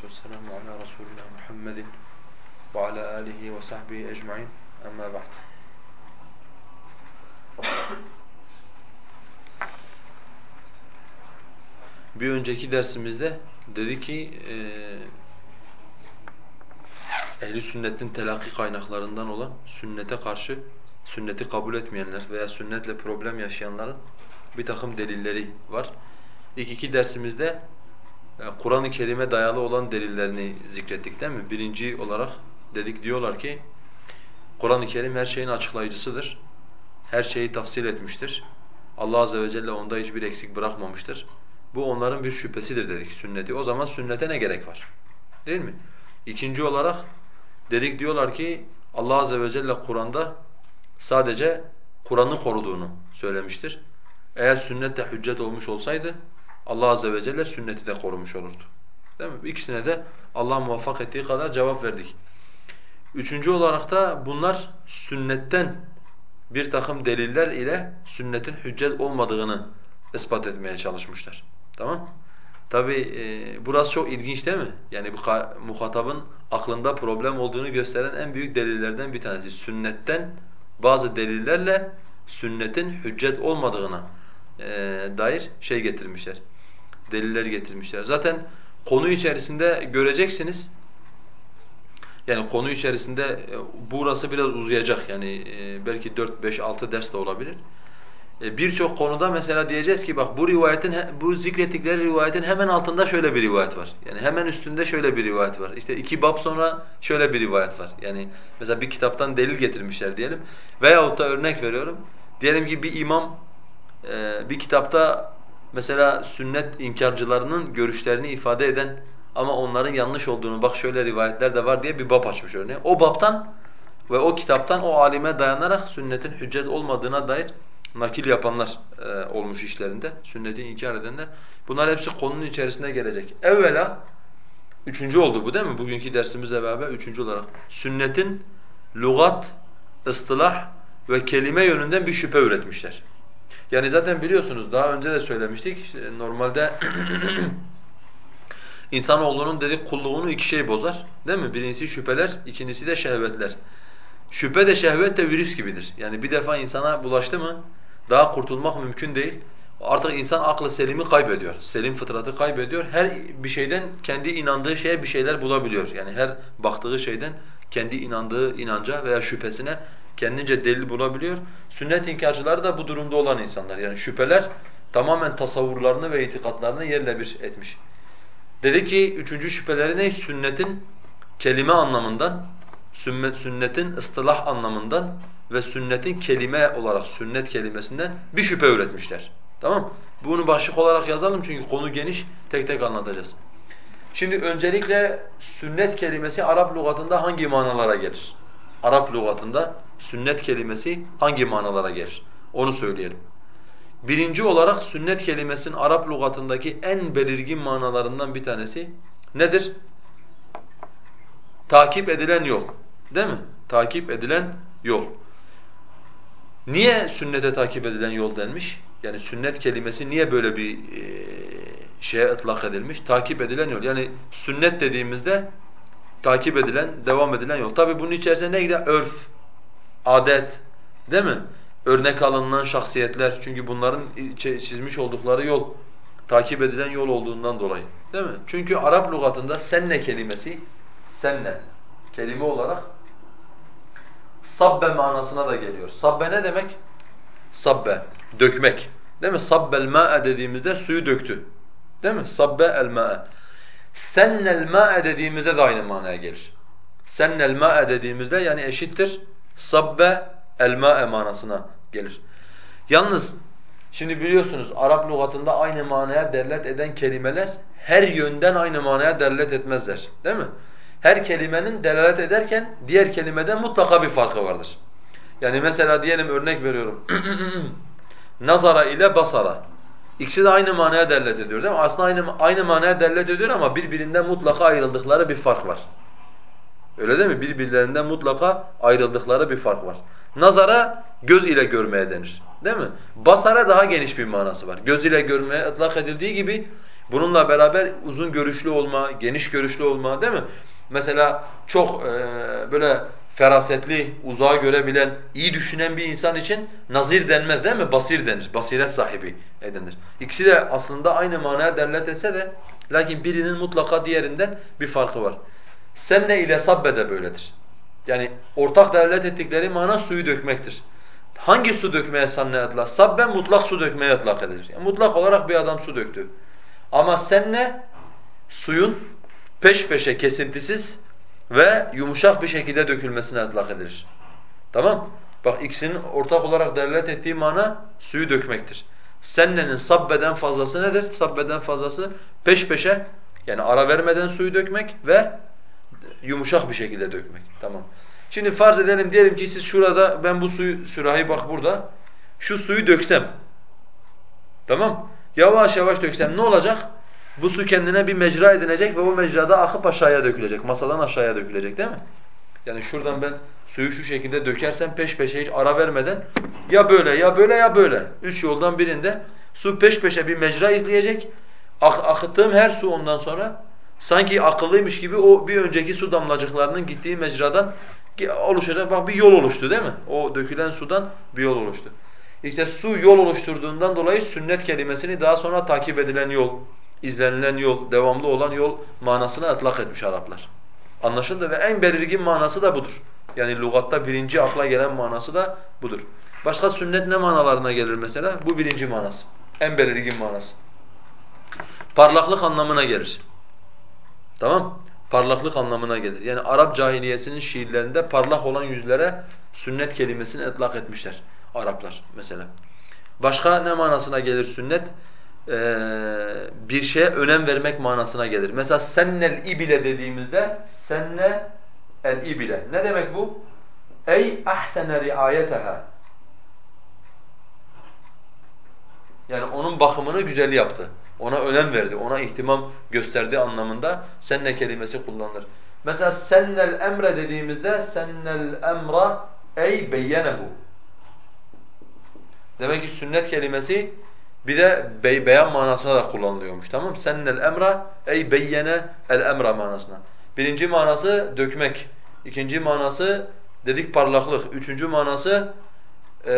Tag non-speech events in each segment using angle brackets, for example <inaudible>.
salatu vesselamu ala Resulina Muhammedin ve ala alihi ve sahbihi ecmain emma ba'd. Bir önceki dersimizde dedi ki e, ehli sünnetin telakki kaynaklarından olan sünnete karşı sünneti kabul etmeyenler veya sünnetle problem yaşayanların bir takım delilleri var. İlk iki dersimizde Kur'an-ı Kerim'e dayalı olan delillerini zikrettik değil mi? Birinci olarak dedik diyorlar ki Kur'an-ı Kerim her şeyin açıklayıcısıdır. Her şeyi tafsil etmiştir. Allah azze ve celle onda hiçbir eksik bırakmamıştır. Bu onların bir şüphesidir dedik sünneti. O zaman sünnete ne gerek var? Değil mi? İkinci olarak dedik diyorlar ki Allah azze ve celle Kur'an'da sadece Kur'an'ı koruduğunu söylemiştir. Eğer sünnette hüccet olmuş olsaydı Allah azze ve celle sünneti de korumuş olurdu. Değil mi? İkisine de Allah muvaffak ettiği kadar cevap verdik. Üçüncü olarak da bunlar sünnetten bir takım deliller ile sünnetin hüccet olmadığını ispat etmeye çalışmışlar. Tamam? Tabi e, burası çok ilginç değil mi? Yani bu muhatabın aklında problem olduğunu gösteren en büyük delillerden bir tanesi. Sünnetten bazı delillerle sünnetin hüccet olmadığına e, dair şey getirmişler. Deliller getirmişler. Zaten konu içerisinde göreceksiniz. Yani konu içerisinde e, burası biraz uzayacak. Yani e, belki 4 5 6 ders de olabilir. E, birçok konuda mesela diyeceğiz ki bak bu rivayetin bu zikrettikleri rivayetin hemen altında şöyle bir rivayet var. Yani hemen üstünde şöyle bir rivayet var. İşte iki bab sonra şöyle bir rivayet var. Yani mesela bir kitaptan delil getirmişler diyelim. Veyahut da örnek veriyorum. Diyelim ki bir imam bir kitapta mesela sünnet inkarcılarının görüşlerini ifade eden ama onların yanlış olduğunu bak şöyle rivayetler de var diye bir bab açmış örneğin. O babtan ve o kitaptan o alime dayanarak sünnetin hüccet olmadığına dair nakil yapanlar e, olmuş işlerinde, sünneti inkar edenler. Bunlar hepsi konunun içerisine gelecek. Evvela, üçüncü oldu bu değil mi? Bugünkü dersimizle beraber üçüncü olarak. Sünnetin lugat, ıstılah ve kelime yönünden bir şüphe üretmişler. Yani zaten biliyorsunuz daha önce de söylemiştik. İşte normalde <clears throat> insanoğlunun dedik kulluğunu iki şey bozar. Değil mi? Birincisi şüpheler, ikincisi de şehvetler. Şüphe de şehvet de virüs gibidir. Yani bir defa insana bulaştı mı daha kurtulmak mümkün değil. Artık insan aklı selimi kaybediyor. Selim fıtratı kaybediyor. Her bir şeyden kendi inandığı şeye bir şeyler bulabiliyor. Yani her baktığı şeyden kendi inandığı inanca veya şüphesine kendince delil bulabiliyor. Sünnet inkarcıları da bu durumda olan insanlar. Yani şüpheler tamamen tasavvurlarını ve itikatlarını yerle bir etmiş. Dedi ki üçüncü şüpheleri ne? Sünnetin kelime anlamından, sünnetin ıstılah anlamından ve sünnetin kelime olarak sünnet kelimesinden bir şüphe üretmişler. Tamam Bunu başlık olarak yazalım çünkü konu geniş, tek tek anlatacağız. Şimdi öncelikle sünnet kelimesi Arap lügatında hangi manalara gelir? Arap lügatında sünnet kelimesi hangi manalara gelir? Onu söyleyelim. Birinci olarak sünnet kelimesinin Arap lügatındaki en belirgin manalarından bir tanesi nedir? Takip edilen yol. Değil mi? Takip edilen yol. Niye sünnete takip edilen yol denmiş? Yani sünnet kelimesi niye böyle bir şeye ıtlak edilmiş? Takip edilen yol. Yani sünnet dediğimizde takip edilen, devam edilen yol. Tabi bunun içerisinde ne girer? Örf, adet, değil mi? Örnek alınan şahsiyetler. Çünkü bunların çizmiş oldukları yol takip edilen yol olduğundan dolayı. Değil mi? Çünkü Arap lügatında senne kelimesi senne kelime olarak sabbe manasına da geliyor. Sabbe ne demek? Sabbe, dökmek. Değil mi? Sabbel ma'e dediğimizde suyu döktü. Değil mi? Sabbe el ma'e. Sennel ma'e dediğimizde de aynı manaya gelir. Sennel ma'e dediğimizde yani eşittir sabbe el ma'e manasına gelir. Yalnız şimdi biliyorsunuz Arap lügatında aynı manaya derlet eden kelimeler her yönden aynı manaya derlet etmezler. Değil mi? her kelimenin delalet ederken diğer kelimeden mutlaka bir farkı vardır. Yani mesela diyelim örnek veriyorum. <clears throat> Nazara ile basara. İkisi de aynı manaya delalet ediyor değil mi? Aslında aynı aynı manaya delalet ediyor ama birbirinden mutlaka ayrıldıkları bir fark var. Öyle değil mi? Birbirlerinden mutlaka ayrıldıkları bir fark var. Nazara göz ile görmeye denir. Değil mi? Basara daha geniş bir manası var. Göz ile görmeye ıtlak edildiği gibi Bununla beraber uzun görüşlü olma, geniş görüşlü olma değil mi? Mesela çok e, böyle ferasetli, uzağa görebilen, iyi düşünen bir insan için nazir denmez değil mi? Basir denir, basiret sahibi denir. İkisi de aslında aynı manaya delalet etse de lakin birinin mutlaka diğerinden bir farkı var. Senne ile sabbe de böyledir. Yani ortak delalet ettikleri mana suyu dökmektir. Hangi su dökmeye sanne atlak? Sabbe mutlak su dökmeye atlak edilir. Yani mutlak olarak bir adam su döktü. Ama senne suyun peş peşe kesintisiz ve yumuşak bir şekilde dökülmesine atlak edilir. Tamam? Bak ikisinin ortak olarak delalet ettiği mana suyu dökmektir. Sennenin sabbeden fazlası nedir? Sabbeden fazlası peş peşe yani ara vermeden suyu dökmek ve yumuşak bir şekilde dökmek. Tamam. Şimdi farz edelim diyelim ki siz şurada ben bu suyu sürahi bak burada şu suyu döksem. Tamam? Yavaş yavaş döksem ne olacak? Bu su kendine bir mecra edinecek ve o mecrada akıp aşağıya dökülecek. Masadan aşağıya dökülecek değil mi? Yani şuradan ben suyu şu şekilde dökersem peş peşe hiç ara vermeden ya böyle ya böyle ya böyle. Üç yoldan birinde su peş peşe bir mecra izleyecek. Ak akıttığım her su ondan sonra sanki akıllıymış gibi o bir önceki su damlacıklarının gittiği mecradan oluşacak. Bak bir yol oluştu değil mi? O dökülen sudan bir yol oluştu. İşte su yol oluşturduğundan dolayı sünnet kelimesini daha sonra takip edilen yol, izlenilen yol, devamlı olan yol manasına atlak etmiş Araplar. Anlaşıldı ve en belirgin manası da budur. Yani lügatta birinci akla gelen manası da budur. Başka sünnet ne manalarına gelir mesela? Bu birinci manası. En belirgin manası. Parlaklık anlamına gelir. Tamam? Parlaklık anlamına gelir. Yani Arap cahiliyesinin şiirlerinde parlak olan yüzlere sünnet kelimesini etlak etmişler Araplar mesela. Başka ne manasına gelir sünnet? Ee, bir şeye önem vermek manasına gelir. Mesela sennel ibile dediğimizde senne el ibile. Ne demek bu? Ey ahsene riayeteha. Yani onun bakımını güzel yaptı. Ona önem verdi, ona ihtimam gösterdi anlamında senne kelimesi kullanılır. Mesela sennel emre dediğimizde sennel emra ey beyyenehu. Demek ki sünnet kelimesi bir de bey, beyan manasına da kullanılıyormuş tamam Sennel emra ey beyyene el emra manasına. Birinci manası dökmek. İkinci manası dedik parlaklık. Üçüncü manası e,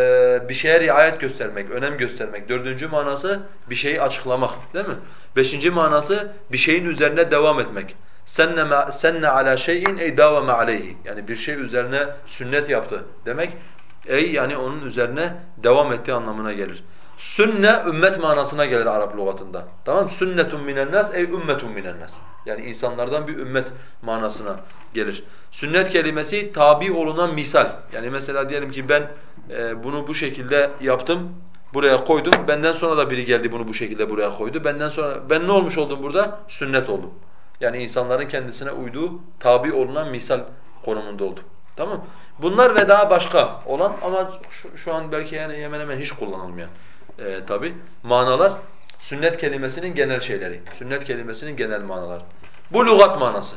bir şeye riayet göstermek, önem göstermek. Dördüncü manası bir şeyi açıklamak değil mi? Beşinci manası bir şeyin üzerine devam etmek. Senne senne ala şeyin ey davame aleyhi. Yani bir şey üzerine sünnet yaptı demek. Ey yani onun üzerine devam ettiği anlamına gelir. Sünne ümmet manasına gelir Arap lügatında. Tamam Sünnetun minen nas ey ümmetun minen nas. Yani insanlardan bir ümmet manasına gelir. Sünnet kelimesi tabi olunan misal. Yani mesela diyelim ki ben e, bunu bu şekilde yaptım, buraya koydum. Benden sonra da biri geldi bunu bu şekilde buraya koydu. Benden sonra ben ne olmuş oldum burada? Sünnet oldum. Yani insanların kendisine uyduğu, tabi olunan misal konumunda oldum. Tamam? Bunlar ve daha başka olan ama şu, şu an belki yani hemen hemen hiç kullanılmayan e, tabi manalar sünnet kelimesinin genel şeyleri. Sünnet kelimesinin genel manaları. Bu lügat manası.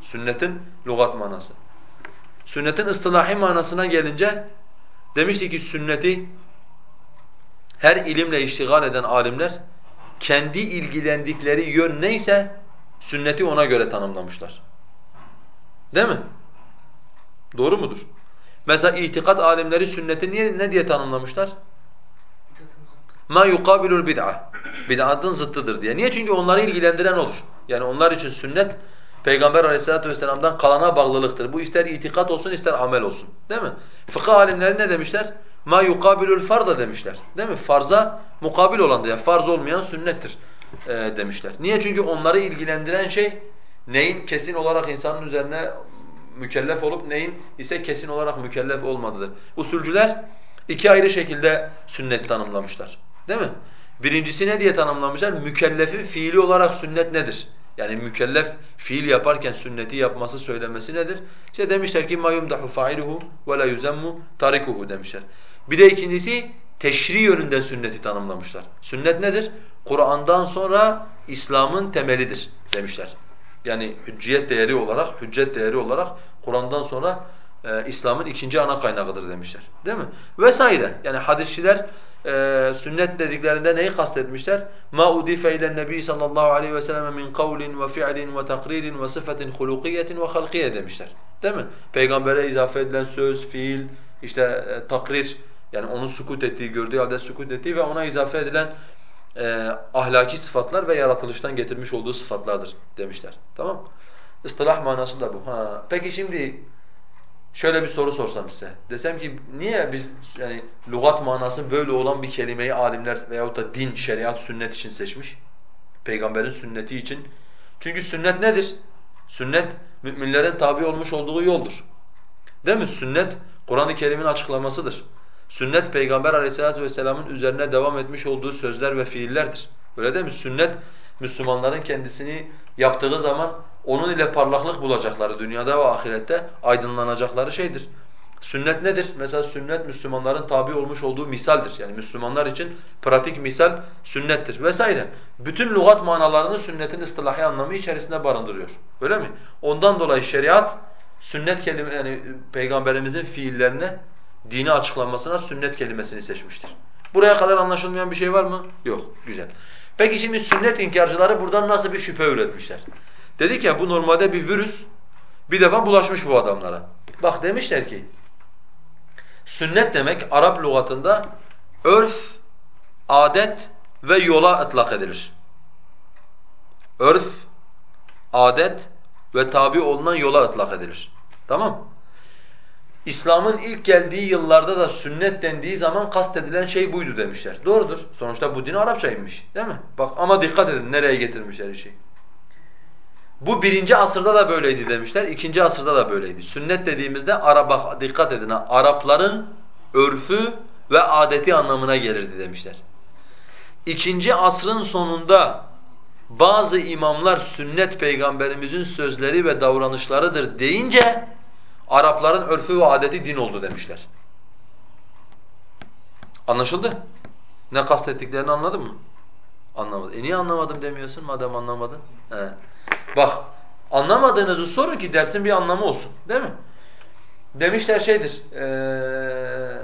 Sünnetin lügat manası. Sünnetin ıstılahi manasına gelince demiştik ki sünneti her ilimle iştigal eden alimler kendi ilgilendikleri yön neyse sünneti ona göre tanımlamışlar. Değil mi? Doğru mudur? Mesela itikat alimleri sünneti niye ne diye tanımlamışlar? Ma yukabilul bid'a. Bid'atın zıttıdır diye. Niye? Çünkü onları ilgilendiren olur. Yani onlar için sünnet Peygamber Aleyhisselatü vesselam'dan kalana bağlılıktır. Bu ister itikat olsun ister amel olsun. Değil mi? Fıkıh alimleri ne demişler? Ma yukabilul farda demişler. Değil mi? Farza mukabil olan diye farz olmayan sünnettir e, demişler. Niye? Çünkü onları ilgilendiren şey neyin kesin olarak insanın üzerine mükellef olup neyin ise kesin olarak mükellef olmadığıdır. Usulcüler iki ayrı şekilde sünnet tanımlamışlar. Değil mi? Birincisi ne diye tanımlamışlar? Mükellefin fiili olarak sünnet nedir? Yani mükellef fiil yaparken sünneti yapması söylemesi nedir? İşte demişler ki ma yumdahu fa'iluhu ve la yuzammu tarikuhu demişler. Bir de ikincisi teşri yönünden sünneti tanımlamışlar. Sünnet nedir? Kur'an'dan sonra İslam'ın temelidir demişler. Yani hücciyet değeri olarak, hüccet değeri olarak Kur'an'dan sonra e, İslam'ın ikinci ana kaynağıdır demişler. Değil mi? Vesaire. Yani hadisçiler e, sünnet dediklerinde neyi kastetmişler? Ma udife ile Nebi sallallahu aleyhi ve sellem min kavlin ve fi'lin ve takririn ve ve halkiye demişler. Değil mi? Peygambere izafe edilen söz, fiil, işte e, takrir yani onun sukut ettiği, gördüğü halde sukut ettiği ve ona izafe edilen e, ahlaki sıfatlar ve yaratılıştan getirmiş olduğu sıfatlardır demişler. Tamam İstilah manası da bu. Ha. Peki şimdi şöyle bir soru sorsam size. Desem ki niye biz yani lügat manası böyle olan bir kelimeyi alimler veyahut da din, şeriat, sünnet için seçmiş? Peygamberin sünneti için. Çünkü sünnet nedir? Sünnet müminlerin tabi olmuş olduğu yoldur. Değil mi? Sünnet Kur'an-ı Kerim'in açıklamasıdır. Sünnet Peygamber Aleyhisselatü vesselam'ın üzerine devam etmiş olduğu sözler ve fiillerdir. Öyle değil mi? Sünnet Müslümanların kendisini yaptığı zaman onun ile parlaklık bulacakları dünyada ve ahirette aydınlanacakları şeydir. Sünnet nedir? Mesela sünnet Müslümanların tabi olmuş olduğu misaldir. Yani Müslümanlar için pratik misal sünnettir vesaire. Bütün lügat manalarını sünnetin ıstilahi anlamı içerisinde barındırıyor. Öyle mi? Ondan dolayı şeriat sünnet kelime yani peygamberimizin fiillerine dini açıklanmasına sünnet kelimesini seçmiştir. Buraya kadar anlaşılmayan bir şey var mı? Yok. Güzel. Peki şimdi sünnet inkarcıları buradan nasıl bir şüphe üretmişler? Dedik ya bu normalde bir virüs bir defa bulaşmış bu adamlara. Bak demişler ki sünnet demek Arap lügatında örf, adet ve yola ıtlak edilir. Örf, adet ve tabi olunan yola ıtlak edilir. Tamam İslam'ın ilk geldiği yıllarda da sünnet dendiği zaman kastedilen şey buydu demişler. Doğrudur. Sonuçta bu din Arapça inmiş değil mi? Bak ama dikkat edin nereye getirmişler işi. Bu birinci asırda da böyleydi demişler, ikinci asırda da böyleydi. Sünnet dediğimizde Araba, dikkat edin ha, Arapların örfü ve adeti anlamına gelirdi demişler. İkinci asrın sonunda bazı imamlar sünnet peygamberimizin sözleri ve davranışlarıdır deyince Arapların örfü ve adeti din oldu demişler. Anlaşıldı? Ne kastettiklerini anladın mı? Anlamadım. E niye anlamadım demiyorsun madem anlamadın? He. Bak anlamadığınızı sorun ki dersin bir anlamı olsun. Değil mi? Demişler şeydir. Ee,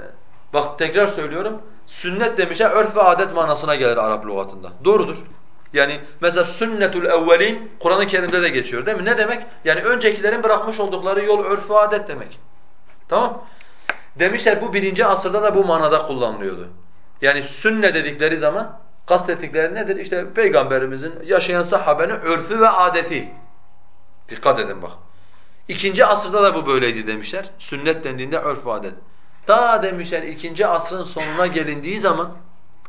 bak tekrar söylüyorum. Sünnet demişler örf ve adet manasına gelir Arap lügatında. Doğrudur. Yani mesela sünnetul evvelin Kur'an-ı Kerim'de de geçiyor değil mi? Ne demek? Yani öncekilerin bırakmış oldukları yol örf ve adet demek. Tamam? Demişler bu birinci asırda da bu manada kullanılıyordu. Yani sünne dedikleri zaman kastettikleri nedir? İşte Peygamberimizin yaşayan sahabenin örfü ve adeti. Dikkat edin bak. İkinci asırda da bu böyleydi demişler. Sünnet dendiğinde örf ve adet. Ta demişler ikinci asrın sonuna gelindiği zaman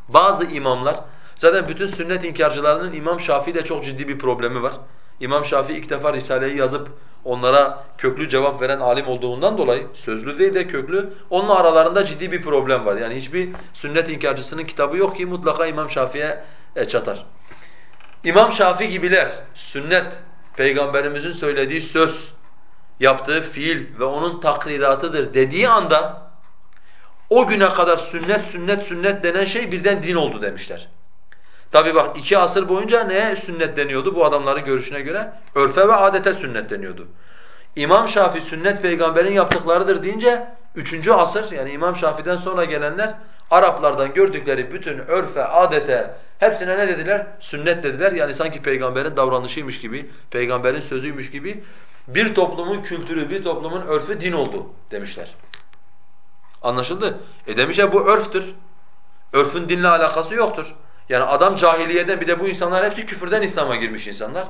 bazı imamlar Zaten bütün sünnet inkarcılarının İmam Şafii ile çok ciddi bir problemi var. İmam Şafii ilk defa Risale'yi yazıp onlara köklü cevap veren alim olduğundan dolayı sözlü değil de köklü onunla aralarında ciddi bir problem var. Yani hiçbir sünnet inkarcısının kitabı yok ki mutlaka İmam Şafii'ye e, çatar. İmam Şafii gibiler sünnet peygamberimizin söylediği söz, yaptığı fiil ve onun takriratıdır dediği anda o güne kadar sünnet sünnet sünnet denen şey birden din oldu demişler. Tabi bak iki asır boyunca neye sünnet deniyordu bu adamların görüşüne göre? Örfe ve adete sünnet deniyordu. İmam Şafii sünnet peygamberin yaptıklarıdır deyince üçüncü asır yani İmam Şafii'den sonra gelenler Araplardan gördükleri bütün örfe, adete hepsine ne dediler? Sünnet dediler. Yani sanki peygamberin davranışıymış gibi, peygamberin sözüymüş gibi bir toplumun kültürü, bir toplumun örfü din oldu demişler. Anlaşıldı? E demişler bu örftür. Örfün dinle alakası yoktur. Yani adam cahiliyeden bir de bu insanlar hepsi küfürden İslam'a girmiş insanlar.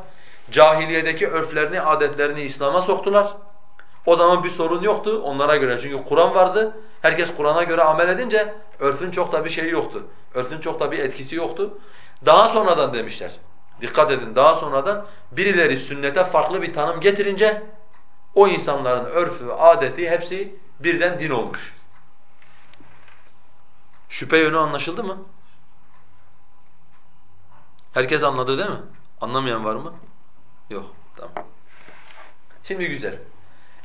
Cahiliyedeki örflerini, adetlerini İslam'a soktular. O zaman bir sorun yoktu onlara göre. Çünkü Kur'an vardı. Herkes Kur'an'a göre amel edince örfün çok da bir şeyi yoktu. Örfün çok da bir etkisi yoktu. Daha sonradan demişler. Dikkat edin daha sonradan birileri sünnete farklı bir tanım getirince o insanların örfü, adeti hepsi birden din olmuş. Şüphe yönü anlaşıldı mı? Herkes anladı değil mi? Anlamayan var mı? Yok. Tamam. Şimdi güzel.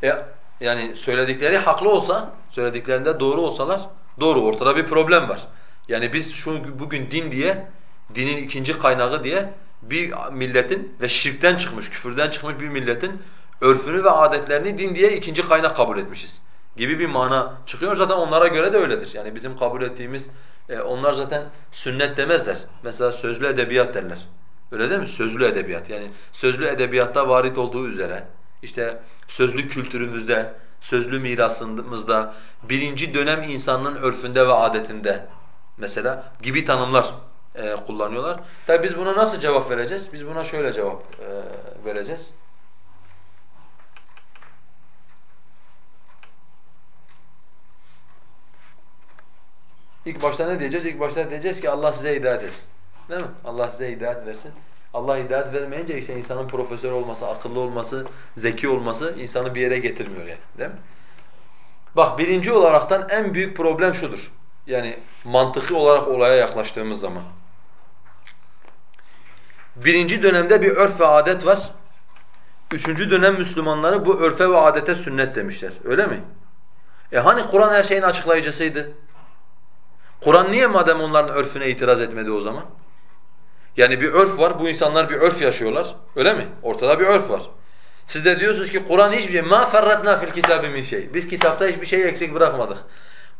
E, yani söyledikleri haklı olsa, söylediklerinde doğru olsalar doğru ortada bir problem var. Yani biz şu bugün din diye, dinin ikinci kaynağı diye bir milletin ve şirkten çıkmış, küfürden çıkmış bir milletin örfünü ve adetlerini din diye ikinci kaynak kabul etmişiz. gibi bir mana çıkıyor. Zaten onlara göre de öyledir. Yani bizim kabul ettiğimiz e, onlar zaten sünnet demezler. Mesela sözlü edebiyat derler. Öyle değil mi? Sözlü edebiyat. Yani sözlü edebiyatta varit olduğu üzere işte sözlü kültürümüzde, sözlü mirasımızda, birinci dönem insanının örfünde ve adetinde mesela gibi tanımlar e, kullanıyorlar. Tabi biz buna nasıl cevap vereceğiz? Biz buna şöyle cevap e, vereceğiz. İlk başta ne diyeceğiz? İlk başta diyeceğiz ki Allah size hidayet etsin. Değil mi? Allah size hidayet versin. Allah hidayet vermeyince işte insanın profesör olması, akıllı olması, zeki olması insanı bir yere getirmiyor yani. Değil mi? Bak birinci olaraktan en büyük problem şudur. Yani mantıklı olarak olaya yaklaştığımız zaman. Birinci dönemde bir örf ve adet var. Üçüncü dönem Müslümanları bu örfe ve adete sünnet demişler. Öyle mi? E hani Kur'an her şeyin açıklayıcısıydı? Kur'an niye madem onların örfüne itiraz etmedi o zaman? Yani bir örf var, bu insanlar bir örf yaşıyorlar. Öyle mi? Ortada bir örf var. Siz de diyorsunuz ki Kur'an hiçbir şey, مَا فَرَّتْنَا fil الْكِتَابِ min şey. Biz kitapta hiçbir şey eksik bırakmadık.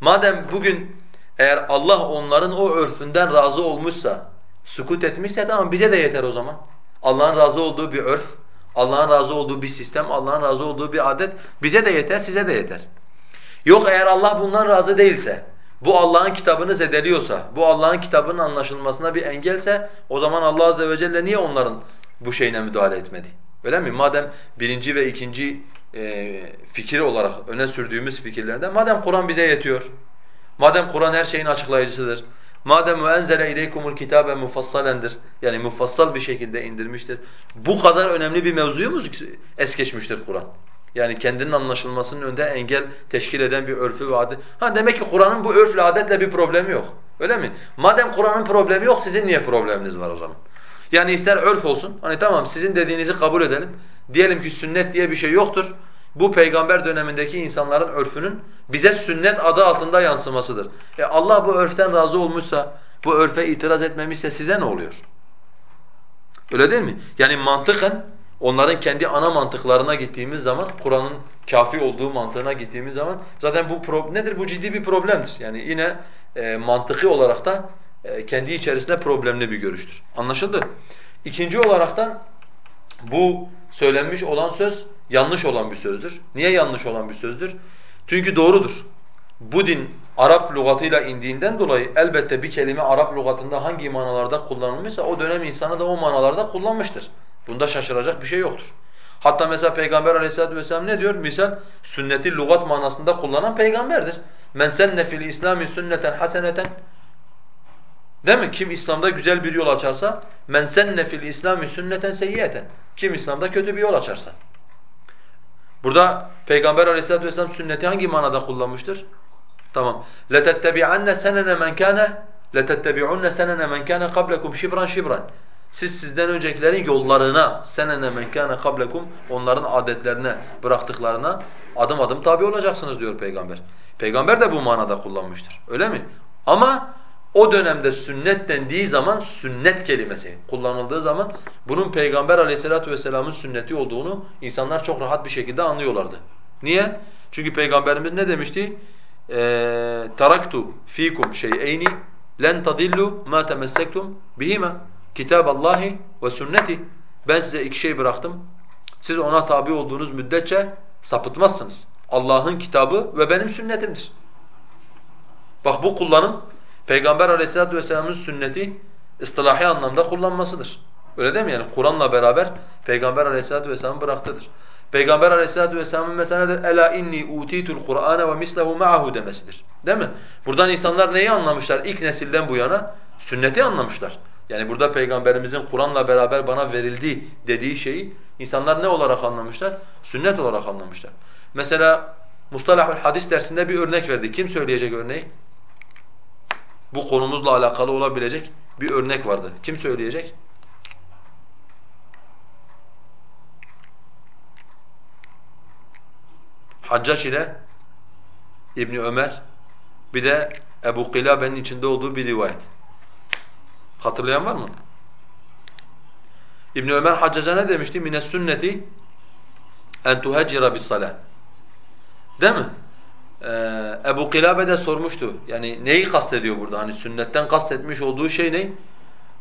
Madem bugün eğer Allah onların o örfünden razı olmuşsa, sukut etmişse tamam bize de yeter o zaman. Allah'ın razı olduğu bir örf, Allah'ın razı olduğu bir sistem, Allah'ın razı olduğu bir adet bize de yeter, size de yeter. Yok eğer Allah bundan razı değilse, bu Allah'ın kitabını zedeliyorsa, bu Allah'ın kitabının anlaşılmasına bir engelse o zaman Allah azze ve celle niye onların bu şeyine müdahale etmedi? Öyle mi? Madem birinci ve ikinci e, fikir olarak öne sürdüğümüz fikirlerden madem Kur'an bize yetiyor, madem Kur'an her şeyin açıklayıcısıdır, madem وَاَنْزَلَ اِلَيْكُمُ الْكِتَابَ mufassalendir, yani mufassal bir şekilde indirmiştir, bu kadar önemli bir mevzuyu mu es geçmiştir Kur'an? Yani kendinin anlaşılmasının önünde engel teşkil eden bir örfü ve adet. Ha demek ki Kur'an'ın bu örfle adetle bir problemi yok. Öyle mi? Madem Kur'an'ın problemi yok sizin niye probleminiz var o zaman? Yani ister örf olsun. Hani tamam sizin dediğinizi kabul edelim. Diyelim ki sünnet diye bir şey yoktur. Bu peygamber dönemindeki insanların örfünün bize sünnet adı altında yansımasıdır. E Allah bu örften razı olmuşsa, bu örfe itiraz etmemişse size ne oluyor? Öyle değil mi? Yani mantıken onların kendi ana mantıklarına gittiğimiz zaman, Kur'an'ın kafi olduğu mantığına gittiğimiz zaman zaten bu nedir? Bu ciddi bir problemdir. Yani yine e, mantıki olarak da e, kendi içerisinde problemli bir görüştür. Anlaşıldı? İkinci olaraktan bu söylenmiş olan söz yanlış olan bir sözdür. Niye yanlış olan bir sözdür? Çünkü doğrudur. Bu din Arap lügatıyla indiğinden dolayı elbette bir kelime Arap lügatında hangi manalarda kullanılmışsa o dönem insanı da o manalarda kullanmıştır. Bunda şaşıracak bir şey yoktur. Hatta mesela Peygamber aleyhissalatu vesselam ne diyor? Misal sünneti lügat manasında kullanan peygamberdir. Men senne fil islami sünneten haseneten Değil mi? Kim İslam'da güzel bir yol açarsa men senne fil islami sünneten seyyiyeten. Kim İslam'da kötü bir yol açarsa. Burada Peygamber Aleyhisselatü vesselam sünneti hangi manada kullanmıştır? Tamam. لَتَتَّبِعَنَّ سَنَنَ مَنْ كَانَ لَتَتَّبِعُنَّ سَنَنَ مَنْ كَانَ قَبْلَكُمْ شِبْرًا شِبْرًا siz sizden öncekilerin yollarına, senene men kana kablekum onların adetlerine, bıraktıklarına adım adım tabi olacaksınız diyor peygamber. Peygamber de bu manada kullanmıştır. Öyle mi? Ama o dönemde sünnet dendiği zaman sünnet kelimesi kullanıldığı zaman bunun Peygamber aleyhissalatu vesselam'ın sünneti olduğunu insanlar çok rahat bir şekilde anlıyorlardı. Niye? Çünkü Peygamberimiz ne demişti? taraktu fikum şey'eyni len tadillu ma temessektum bihima kitaballahi ve sünneti. Ben size iki şey bıraktım. Siz ona tabi olduğunuz müddetçe sapıtmazsınız. Allah'ın kitabı ve benim sünnetimdir. Bak bu kullanım Peygamber aleyhissalatu vesselam'ın sünneti ıstilahi anlamda kullanmasıdır. Öyle değil mi? Yani Kur'an'la beraber Peygamber aleyhissalatu vesselam bıraktıdır. Peygamber aleyhissalatu vesselam'ın mesela nedir? Ela inni utitul Kur'ane ve mislehu ma'ahu demesidir. Değil mi? Buradan insanlar neyi anlamışlar ilk nesilden bu yana? Sünneti anlamışlar. Yani burada Peygamberimizin Kur'an'la beraber bana verildi dediği şeyi insanlar ne olarak anlamışlar? Sünnet olarak anlamışlar. Mesela Mustalahul Hadis dersinde bir örnek verdi. Kim söyleyecek örneği? Bu konumuzla alakalı olabilecek bir örnek vardı. Kim söyleyecek? Haccac ile İbni Ömer bir de Ebu Kilabe'nin içinde olduğu bir rivayet. Hatırlayan var mı? İbn Ömer Haccaca ne demişti? Mines sünneti en tuhecira bis salah. Değil mi? Ee, Ebu Kilabe de sormuştu. Yani neyi kastediyor burada? Hani sünnetten kastetmiş olduğu şey ne?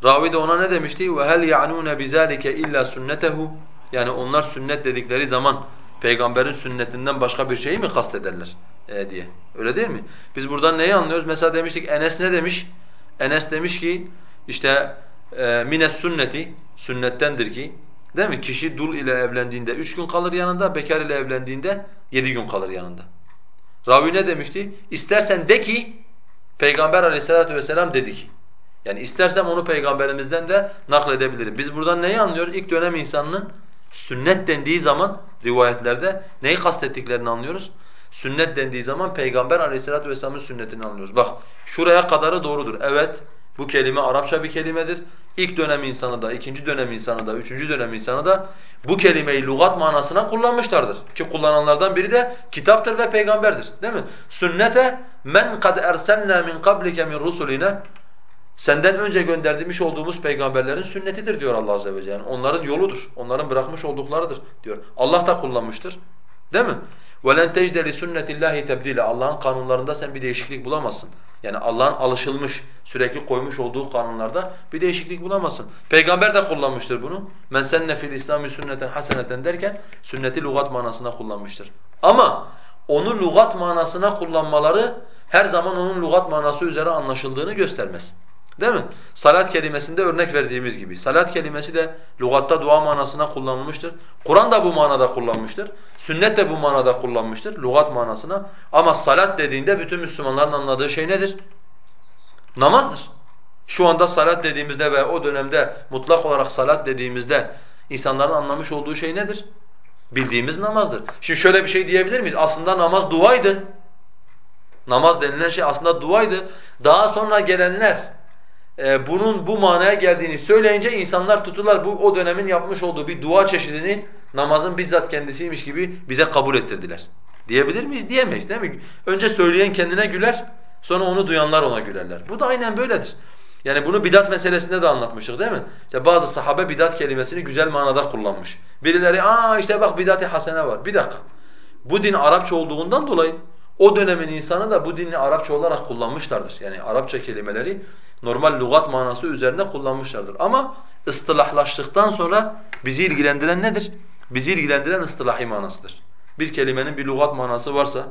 Ravi de ona ne demişti? Ve hel ya'nun bizalike illa sünnetehu. Yani onlar sünnet dedikleri zaman peygamberin sünnetinden başka bir şeyi mi kastederler e, diye. Öyle değil mi? Biz buradan neyi anlıyoruz? Mesela demiştik Enes ne demiş? Enes demiş ki işte e, mines sünneti sünnettendir ki değil mi? Kişi dul ile evlendiğinde üç gün kalır yanında, bekar ile evlendiğinde yedi gün kalır yanında. Ravi ne demişti? İstersen de ki Peygamber aleyhissalatu vesselam dedi ki. Yani istersem onu peygamberimizden de nakledebilirim. Biz buradan neyi anlıyoruz? İlk dönem insanının sünnet dendiği zaman rivayetlerde neyi kastettiklerini anlıyoruz. Sünnet dendiği zaman peygamber aleyhissalatu vesselamın sünnetini anlıyoruz. Bak şuraya kadarı doğrudur. Evet bu kelime Arapça bir kelimedir. İlk dönem insanı da, ikinci dönem insanı da, üçüncü dönem insanı da bu kelimeyi lügat manasına kullanmışlardır. Ki kullananlardan biri de kitaptır ve peygamberdir. Değil mi? Sünnete men kad erselna min qablike min rusulina Senden önce gönderdiğimiz olduğumuz peygamberlerin sünnetidir diyor Allah azze ve celle. Yani onların yoludur. Onların bırakmış olduklarıdır diyor. Allah da kullanmıştır. Değil mi? وَلَنْ تَجْدَ لِسُنَّةِ اللّٰهِ تَبْدِيلًا Allah'ın kanunlarında sen bir değişiklik bulamazsın. Yani Allah'ın alışılmış, sürekli koymuş olduğu kanunlarda bir değişiklik bulamazsın. Peygamber de kullanmıştır bunu. Men senne fil İslami sünneten haseneten derken sünneti lügat manasına kullanmıştır. Ama onu lügat manasına kullanmaları her zaman onun lügat manası üzere anlaşıldığını göstermez. Değil mi? Salat kelimesinde örnek verdiğimiz gibi. Salat kelimesi de lügatta dua manasına kullanılmıştır. Kur'an da bu manada kullanmıştır. Sünnet de bu manada kullanmıştır lügat manasına. Ama salat dediğinde bütün Müslümanların anladığı şey nedir? Namazdır. Şu anda salat dediğimizde ve o dönemde mutlak olarak salat dediğimizde insanların anlamış olduğu şey nedir? Bildiğimiz namazdır. Şimdi şöyle bir şey diyebilir miyiz? Aslında namaz duaydı. Namaz denilen şey aslında duaydı. Daha sonra gelenler e, bunun bu manaya geldiğini söyleyince insanlar tutular bu o dönemin yapmış olduğu bir dua çeşidini namazın bizzat kendisiymiş gibi bize kabul ettirdiler. Diyebilir miyiz? Diyemeyiz değil mi? Önce söyleyen kendine güler, sonra onu duyanlar ona gülerler. Bu da aynen böyledir. Yani bunu bidat meselesinde de anlatmıştık değil mi? İşte bazı sahabe bidat kelimesini güzel manada kullanmış. Birileri aa işte bak bidat-i hasene var. Bir dakika. Bu din Arapça olduğundan dolayı o dönemin insanı da bu dini Arapça olarak kullanmışlardır. Yani Arapça kelimeleri normal lügat manası üzerine kullanmışlardır. Ama ıstılahlaştıktan sonra bizi ilgilendiren nedir? Bizi ilgilendiren ıstılahi manasıdır. Bir kelimenin bir lügat manası varsa,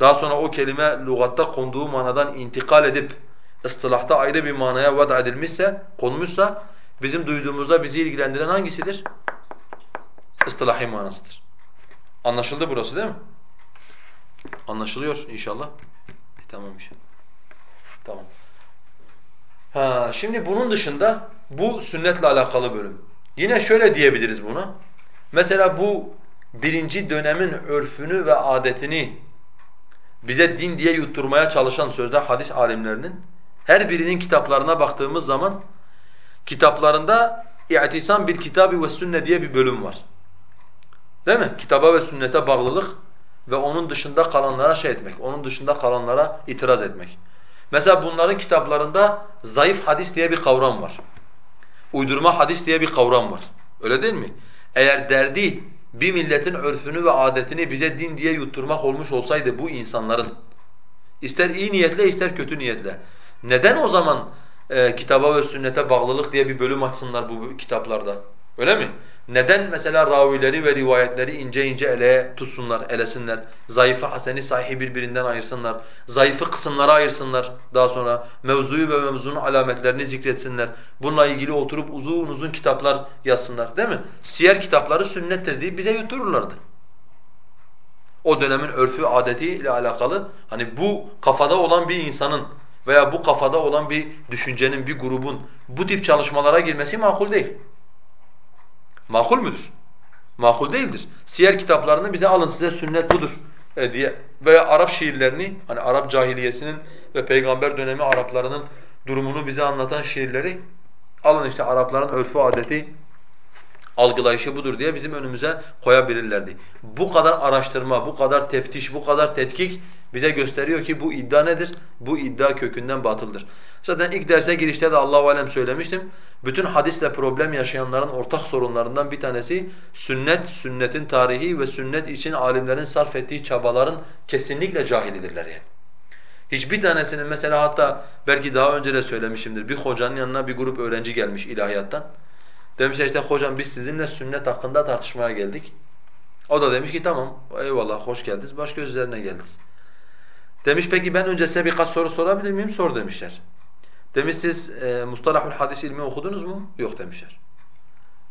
daha sonra o kelime lügatta konduğu manadan intikal edip ıstılahta ayrı bir manaya vada edilmişse, konmuşsa bizim duyduğumuzda bizi ilgilendiren hangisidir? Istilahi manasıdır. Anlaşıldı burası değil mi? Anlaşılıyor inşallah. E, tamam inşallah. Tamam. Ha, şimdi bunun dışında bu sünnetle alakalı bölüm. Yine şöyle diyebiliriz buna. Mesela bu birinci dönemin örfünü ve adetini bize din diye yutturmaya çalışan sözde hadis alimlerinin her birinin kitaplarına baktığımız zaman kitaplarında İ'tisam bir kitabı ve sünne diye bir bölüm var. Değil mi? Kitaba ve sünnete bağlılık ve onun dışında kalanlara şey etmek, onun dışında kalanlara itiraz etmek. Mesela bunların kitaplarında zayıf hadis diye bir kavram var. Uydurma hadis diye bir kavram var. Öyle değil mi? Eğer derdi bir milletin örfünü ve adetini bize din diye yutturmak olmuş olsaydı bu insanların ister iyi niyetle ister kötü niyetle neden o zaman e, kitaba ve sünnete bağlılık diye bir bölüm açsınlar bu kitaplarda? Öyle mi? Neden mesela ravileri ve rivayetleri ince ince ele tutsunlar, elesinler? Zayıfı, haseni, sahihi birbirinden ayırsınlar. Zayıfı kısımlara ayırsınlar. Daha sonra mevzuyu ve mevzunun alametlerini zikretsinler. Bununla ilgili oturup uzun uzun kitaplar yazsınlar değil mi? Siyer kitapları sünnettir diye bize yutururlardı. O dönemin örfü, adetiyle alakalı hani bu kafada olan bir insanın veya bu kafada olan bir düşüncenin, bir grubun bu tip çalışmalara girmesi makul değil. Makul müdür? Makul değildir. Siyer kitaplarını bize alın size sünnet budur e, diye veya Arap şiirlerini hani Arap cahiliyesinin ve peygamber dönemi Araplarının durumunu bize anlatan şiirleri alın işte Arapların örfü adeti algılayışı budur diye bizim önümüze koyabilirlerdi. Bu kadar araştırma, bu kadar teftiş, bu kadar tetkik bize gösteriyor ki bu iddia nedir? Bu iddia kökünden batıldır. Zaten ilk derse girişte de Allahu alem söylemiştim. Bütün hadisle problem yaşayanların ortak sorunlarından bir tanesi sünnet, sünnetin tarihi ve sünnet için alimlerin sarf ettiği çabaların kesinlikle cahilidirler yani. Hiçbir tanesinin mesela hatta belki daha önce de söylemişimdir. Bir hocanın yanına bir grup öğrenci gelmiş ilahiyattan. Demişler işte hocam biz sizinle sünnet hakkında tartışmaya geldik. O da demiş ki tamam eyvallah hoş geldiniz. Baş göz üzerine geldiniz. Demiş peki ben önce size birkaç soru sorabilir miyim? Sor demişler. Demiş siz e, Mustalahul Hadis ilmi okudunuz mu? Yok demişler.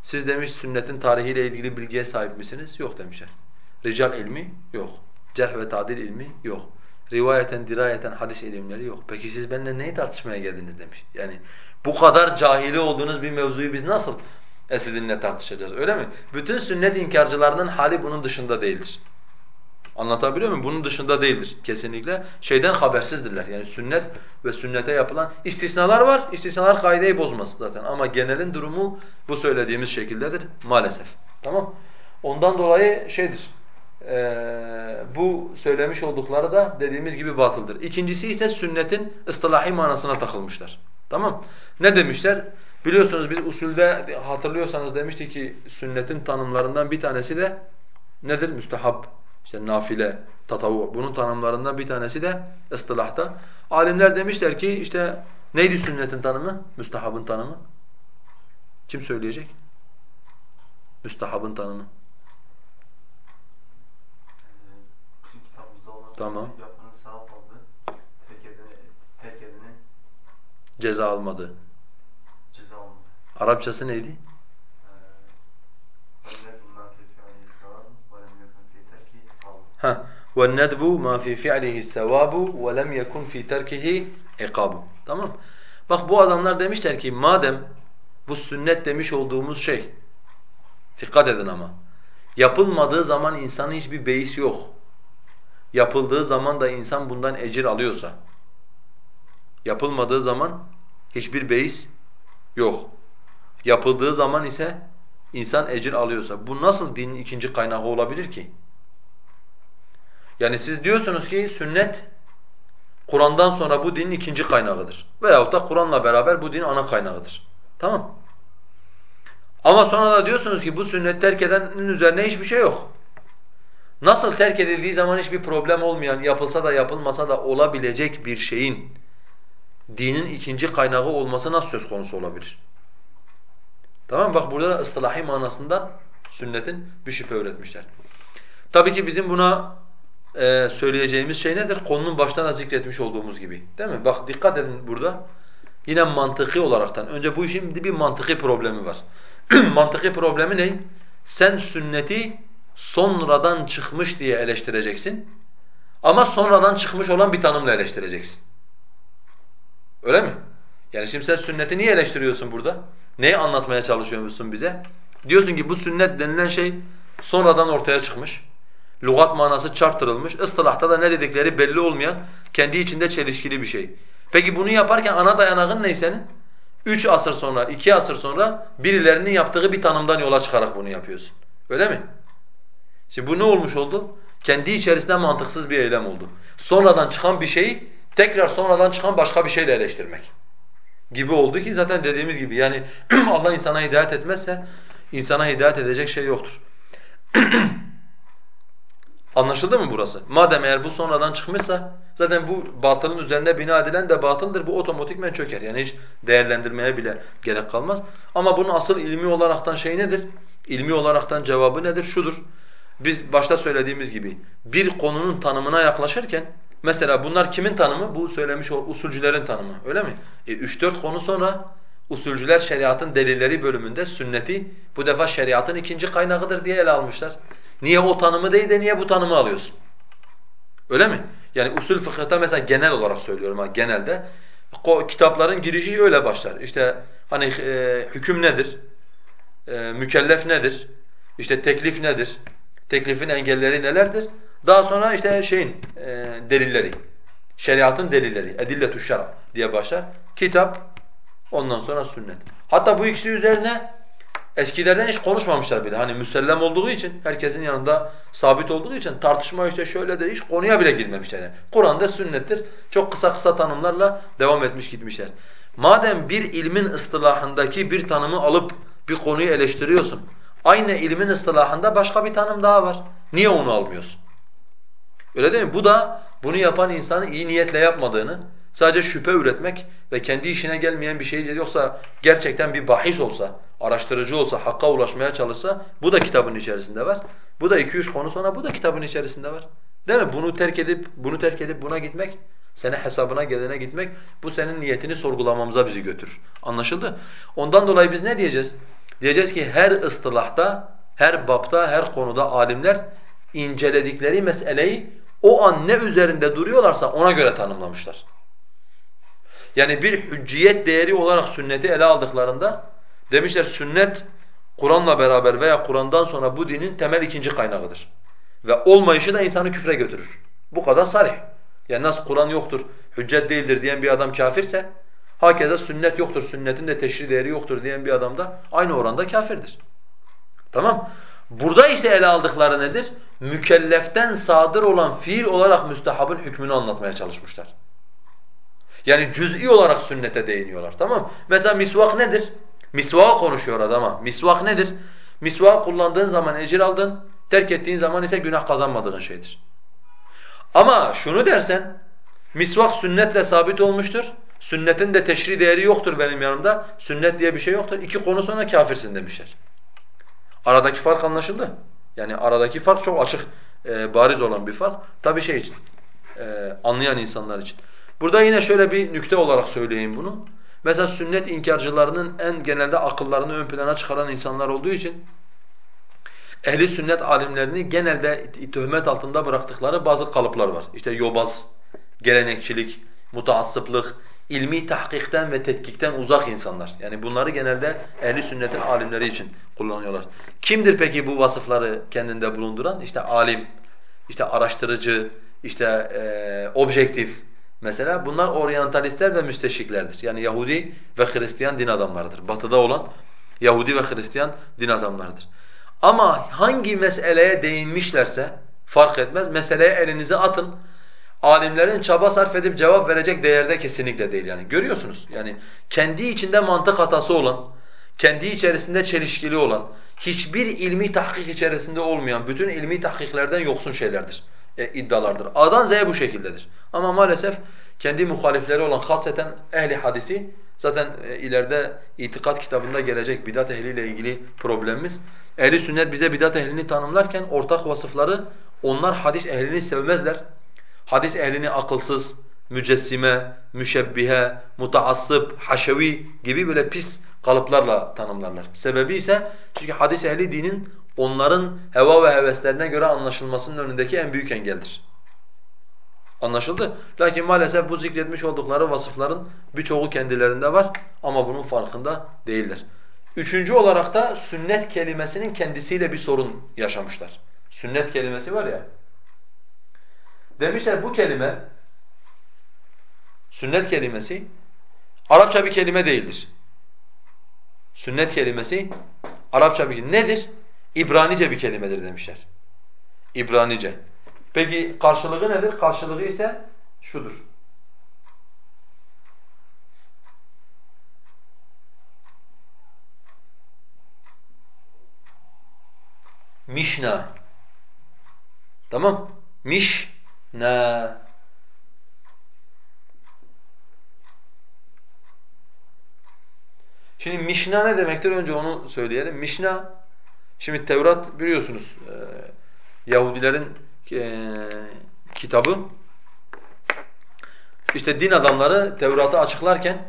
Siz demiş sünnetin tarihiyle ilgili bilgiye sahip misiniz? Yok demişler. Rical ilmi? Yok. Cerh ve tadil ilmi? Yok. Rivayeten, dirayeten hadis ilimleri yok. Peki siz benimle neyi tartışmaya geldiniz demiş. Yani bu kadar cahili olduğunuz bir mevzuyu biz nasıl e, sizinle tartışacağız öyle mi? Bütün sünnet inkarcılarının hali bunun dışında değildir. Anlatabiliyor muyum? Bunun dışında değildir kesinlikle. Şeyden habersizdirler. Yani sünnet ve sünnete yapılan istisnalar var. İstisnalar kaideyi bozmaz zaten ama genelin durumu bu söylediğimiz şekildedir maalesef. Tamam? Ondan dolayı şeydir. Ee, bu söylemiş oldukları da dediğimiz gibi batıldır. İkincisi ise sünnetin ıstılahi manasına takılmışlar. Tamam? Ne demişler? Biliyorsunuz biz usulde hatırlıyorsanız demiştik ki sünnetin tanımlarından bir tanesi de nedir? Müstehab işte nafile, tatavu bunun tanımlarından bir tanesi de ıstılahta. Alimler demişler ki işte neydi sünnetin tanımı? Müstahabın tanımı. Kim söyleyecek? Müstahabın tanımı. Tamam. Yapmanın sevap aldığı, terk edeni, terk edenin Ceza almadı. ceza almadığı. Arapçası neydi? وَالنَّدْبُ مَا فِي فِعْلِهِ الثَّوَابُ وَلَمْ يَكُنْ فِي تَرْكِهِ عِقَابٌ Ha. وَالنَّدْبُ مَا فِي فِعْلِهِ السَّوَابُ وَلَمْ يَكُنْ فِي تَرْكِهِ عِقَابٌ Tamam Bak bu adamlar demişler ki madem bu sünnet demiş olduğumuz şey dikkat edin ama yapılmadığı zaman insanın hiçbir beis yok. Yapıldığı zaman da insan bundan ecir alıyorsa yapılmadığı zaman hiçbir beis yok. Yapıldığı zaman ise insan ecir alıyorsa bu nasıl dinin ikinci kaynağı olabilir ki? Yani siz diyorsunuz ki sünnet Kur'an'dan sonra bu dinin ikinci kaynağıdır. Veyahut da Kur'an'la beraber bu dinin ana kaynağıdır. Tamam Ama sonra da diyorsunuz ki bu sünnet terk edenin üzerine hiçbir şey yok. Nasıl terk edildiği zaman hiçbir problem olmayan, yapılsa da yapılmasa da olabilecek bir şeyin dinin ikinci kaynağı olması nasıl söz konusu olabilir? Tamam Bak burada da ıstılahi manasında sünnetin bir şüphe öğretmişler. Tabii ki bizim buna e, söyleyeceğimiz şey nedir? Konunun baştan da zikretmiş olduğumuz gibi. Değil mi? Bak dikkat edin burada. Yine mantıki olaraktan. Önce bu işin bir mantıki problemi var. <clears throat> mantıki problemi ne? Sen sünneti sonradan çıkmış diye eleştireceksin. Ama sonradan çıkmış olan bir tanımla eleştireceksin. Öyle mi? Yani şimdi sen sünneti niye eleştiriyorsun burada? Neyi anlatmaya çalışıyormuşsun bize? Diyorsun ki bu sünnet denilen şey sonradan ortaya çıkmış. Lugat manası çarptırılmış. Istılahta da ne dedikleri belli olmayan, kendi içinde çelişkili bir şey. Peki bunu yaparken ana dayanağın ne senin? Üç asır sonra, iki asır sonra birilerinin yaptığı bir tanımdan yola çıkarak bunu yapıyorsun. Öyle mi? Şimdi bu ne olmuş oldu? Kendi içerisinde mantıksız bir eylem oldu. Sonradan çıkan bir şeyi tekrar sonradan çıkan başka bir şeyle eleştirmek gibi oldu ki zaten dediğimiz gibi yani <clears throat> Allah insana hidayet etmezse insana hidayet edecek şey yoktur. <clears throat> Anlaşıldı mı burası? Madem eğer bu sonradan çıkmışsa zaten bu batılın üzerine bina edilen de batıldır. Bu otomatikmen çöker. Yani hiç değerlendirmeye bile gerek kalmaz. Ama bunun asıl ilmi olaraktan şey nedir? İlmi olaraktan cevabı nedir? Şudur. Biz başta söylediğimiz gibi bir konunun tanımına yaklaşırken mesela bunlar kimin tanımı? Bu söylemiş o usulcülerin tanımı. Öyle mi? E 3-4 konu sonra usulcüler şeriatın delilleri bölümünde sünneti bu defa şeriatın ikinci kaynağıdır diye ele almışlar. Niye o tanımı değil de niye bu tanımı alıyorsun? Öyle mi? Yani usul fıkıhta mesela genel olarak söylüyorum ha genelde kitapların girişi öyle başlar. İşte hani e, hüküm nedir? E, mükellef nedir? İşte teklif nedir? Teklifin engelleri nelerdir? Daha sonra işte şeyin e, delilleri. Şeriatın delilleri. Edilletü şer'a diye başlar. Kitap ondan sonra sünnet. Hatta bu ikisi üzerine Eskilerden hiç konuşmamışlar bile. Hani müsellem olduğu için, herkesin yanında sabit olduğu için tartışma işte şöyle de hiç konuya bile girmemişler. Yani. Kur'an'da sünnettir. Çok kısa kısa tanımlarla devam etmiş gitmişler. Madem bir ilmin ıstılahındaki bir tanımı alıp bir konuyu eleştiriyorsun, aynı ilmin ıstılahında başka bir tanım daha var. Niye onu almıyorsun? Öyle değil mi? Bu da bunu yapan insanın iyi niyetle yapmadığını, sadece şüphe üretmek ve kendi işine gelmeyen bir şey yoksa gerçekten bir bahis olsa, araştırıcı olsa, hakka ulaşmaya çalışsa bu da kitabın içerisinde var. Bu da iki üç konu sonra bu da kitabın içerisinde var. Değil mi? Bunu terk edip bunu terk edip buna gitmek, senin hesabına gelene gitmek bu senin niyetini sorgulamamıza bizi götürür. Anlaşıldı? Ondan dolayı biz ne diyeceğiz? Diyeceğiz ki her ıstılahta, her bapta, her konuda alimler inceledikleri meseleyi o an ne üzerinde duruyorlarsa ona göre tanımlamışlar. Yani bir hücciyet değeri olarak sünneti ele aldıklarında demişler sünnet Kur'an'la beraber veya Kur'an'dan sonra bu dinin temel ikinci kaynağıdır. Ve olmayışı da insanı küfre götürür. Bu kadar sarih. Yani nasıl Kur'an yoktur, hüccet değildir diyen bir adam kafirse, hakeza sünnet yoktur, sünnetin de teşri değeri yoktur diyen bir adam da aynı oranda kafirdir. Tamam? Burada ise ele aldıkları nedir? Mükelleften sadır olan fiil olarak müstehabın hükmünü anlatmaya çalışmışlar. Yani cüz'i olarak sünnete değiniyorlar. Tamam Mesela misvak nedir? Misvak konuşuyor adama. Misvak nedir? Misvak kullandığın zaman ecir aldın, terk ettiğin zaman ise günah kazanmadığın şeydir. Ama şunu dersen, misvak sünnetle sabit olmuştur. Sünnetin de teşri değeri yoktur benim yanımda. Sünnet diye bir şey yoktur. İki konu sonra kafirsin demişler. Aradaki fark anlaşıldı. Yani aradaki fark çok açık, e, bariz olan bir fark. Tabi şey için, e, anlayan insanlar için. Burada yine şöyle bir nükte olarak söyleyeyim bunu. Mesela sünnet inkarcılarının en genelde akıllarını ön plana çıkaran insanlar olduğu için ehli sünnet alimlerini genelde töhmet altında bıraktıkları bazı kalıplar var. İşte yobaz, gelenekçilik, mutaassıplık, ilmi tahkikten ve tetkikten uzak insanlar. Yani bunları genelde ehli sünnetin alimleri için kullanıyorlar. Kimdir peki bu vasıfları kendinde bulunduran? İşte alim, işte araştırıcı, işte e, objektif, Mesela bunlar oryantalistler ve müsteşriklerdir. Yani Yahudi ve Hristiyan din adamlarıdır. Batıda olan Yahudi ve Hristiyan din adamlarıdır. Ama hangi meseleye değinmişlerse fark etmez. Meseleye elinizi atın. Alimlerin çaba sarf edip cevap verecek değerde kesinlikle değil yani. Görüyorsunuz yani kendi içinde mantık hatası olan, kendi içerisinde çelişkili olan, hiçbir ilmi tahkik içerisinde olmayan, bütün ilmi tahkiklerden yoksun şeylerdir e, iddialardır. A'dan Z'ye bu şekildedir. Ama maalesef kendi muhalifleri olan hasreten ehli hadisi zaten e, ileride itikat kitabında gelecek bidat ehliyle ilgili problemimiz. Ehli sünnet bize bidat ehlini tanımlarken ortak vasıfları onlar hadis ehlini sevmezler. Hadis ehlini akılsız, mücessime, müşebbihe, mutaassıp, haşevi gibi böyle pis kalıplarla tanımlarlar. Sebebi ise çünkü hadis ehli dinin onların heva ve heveslerine göre anlaşılmasının önündeki en büyük engeldir. Anlaşıldı? Lakin maalesef bu zikretmiş oldukları vasıfların birçoğu kendilerinde var ama bunun farkında değiller. Üçüncü olarak da sünnet kelimesinin kendisiyle bir sorun yaşamışlar. Sünnet kelimesi var ya. Demişler bu kelime, sünnet kelimesi Arapça bir kelime değildir. Sünnet kelimesi Arapça bir nedir? İbranice bir kelimedir demişler. İbranice. Peki karşılığı nedir? Karşılığı ise şudur. Mişna. Tamam? Mişna. Şimdi Mişna ne demektir? Önce onu söyleyelim. Mişna, şimdi Tevrat biliyorsunuz e, Yahudilerin e, kitabı. İşte din adamları Tevrat'ı açıklarken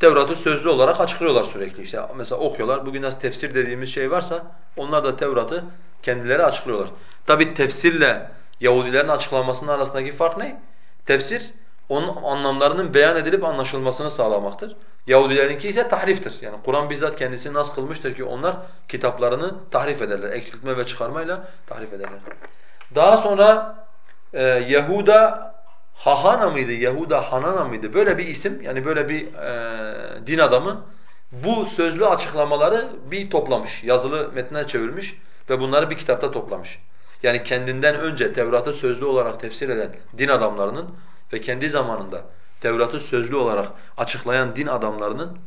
Tevrat'ı sözlü olarak açıklıyorlar sürekli. İşte mesela okuyorlar. Bugün nasıl tefsir dediğimiz şey varsa onlar da Tevrat'ı kendileri açıklıyorlar. Tabi tefsirle Yahudilerin açıklamasının arasındaki fark ne? Tefsir onun anlamlarının beyan edilip anlaşılmasını sağlamaktır. Yahudilerinki ise tahriftir. Yani Kur'an bizzat kendisini nasıl kılmıştır ki onlar kitaplarını tahrif ederler. Eksiltme ve çıkarmayla tahrif ederler. Daha sonra e, Yahuda Hahana mıydı, Yahuda Hanana mıydı? Böyle bir isim, yani böyle bir e, din adamı bu sözlü açıklamaları bir toplamış, yazılı metne çevirmiş ve bunları bir kitapta toplamış. Yani kendinden önce Tevrat'ı sözlü olarak tefsir eden din adamlarının ve kendi zamanında Tevrat'ı sözlü olarak açıklayan din adamlarının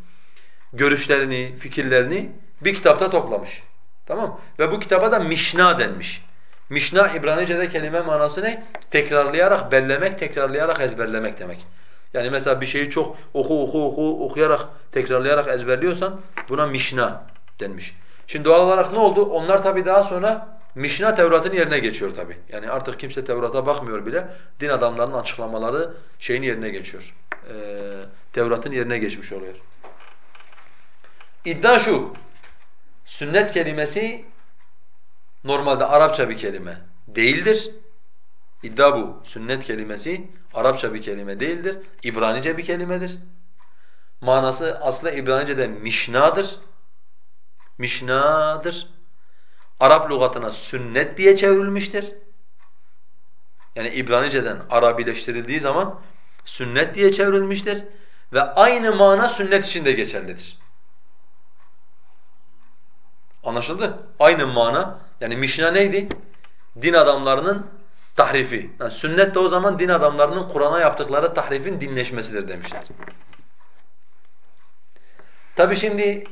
görüşlerini, fikirlerini bir kitapta toplamış. Tamam Ve bu kitaba da Mişna denmiş. Mişna İbranice'de kelime manası ne? Tekrarlayarak bellemek, tekrarlayarak ezberlemek demek. Yani mesela bir şeyi çok oku oku oku okuyarak, tekrarlayarak ezberliyorsan buna Mişna denmiş. Şimdi doğal olarak ne oldu? Onlar tabii daha sonra Mişna Tevrat'ın yerine geçiyor tabii. Yani artık kimse Tevrat'a bakmıyor bile. Din adamlarının açıklamaları şeyin yerine geçiyor. Ee, Tevrat'ın yerine geçmiş oluyor. İddia şu. Sünnet kelimesi normalde Arapça bir kelime değildir. İddia bu. Sünnet kelimesi Arapça bir kelime değildir. İbranice bir kelimedir. Manası aslında İbranice'de mişnadır. Mişnadır. Arap lügatına sünnet diye çevrilmiştir. Yani İbranice'den Arabileştirildiği zaman sünnet diye çevrilmiştir ve aynı mana sünnet için de geçerlidir. Anlaşıldı? Aynı mana. Yani Mişna neydi? Din adamlarının tahrifi. Yani sünnet de o zaman din adamlarının Kur'an'a yaptıkları tahrifin dinleşmesidir demişler. Tabi şimdi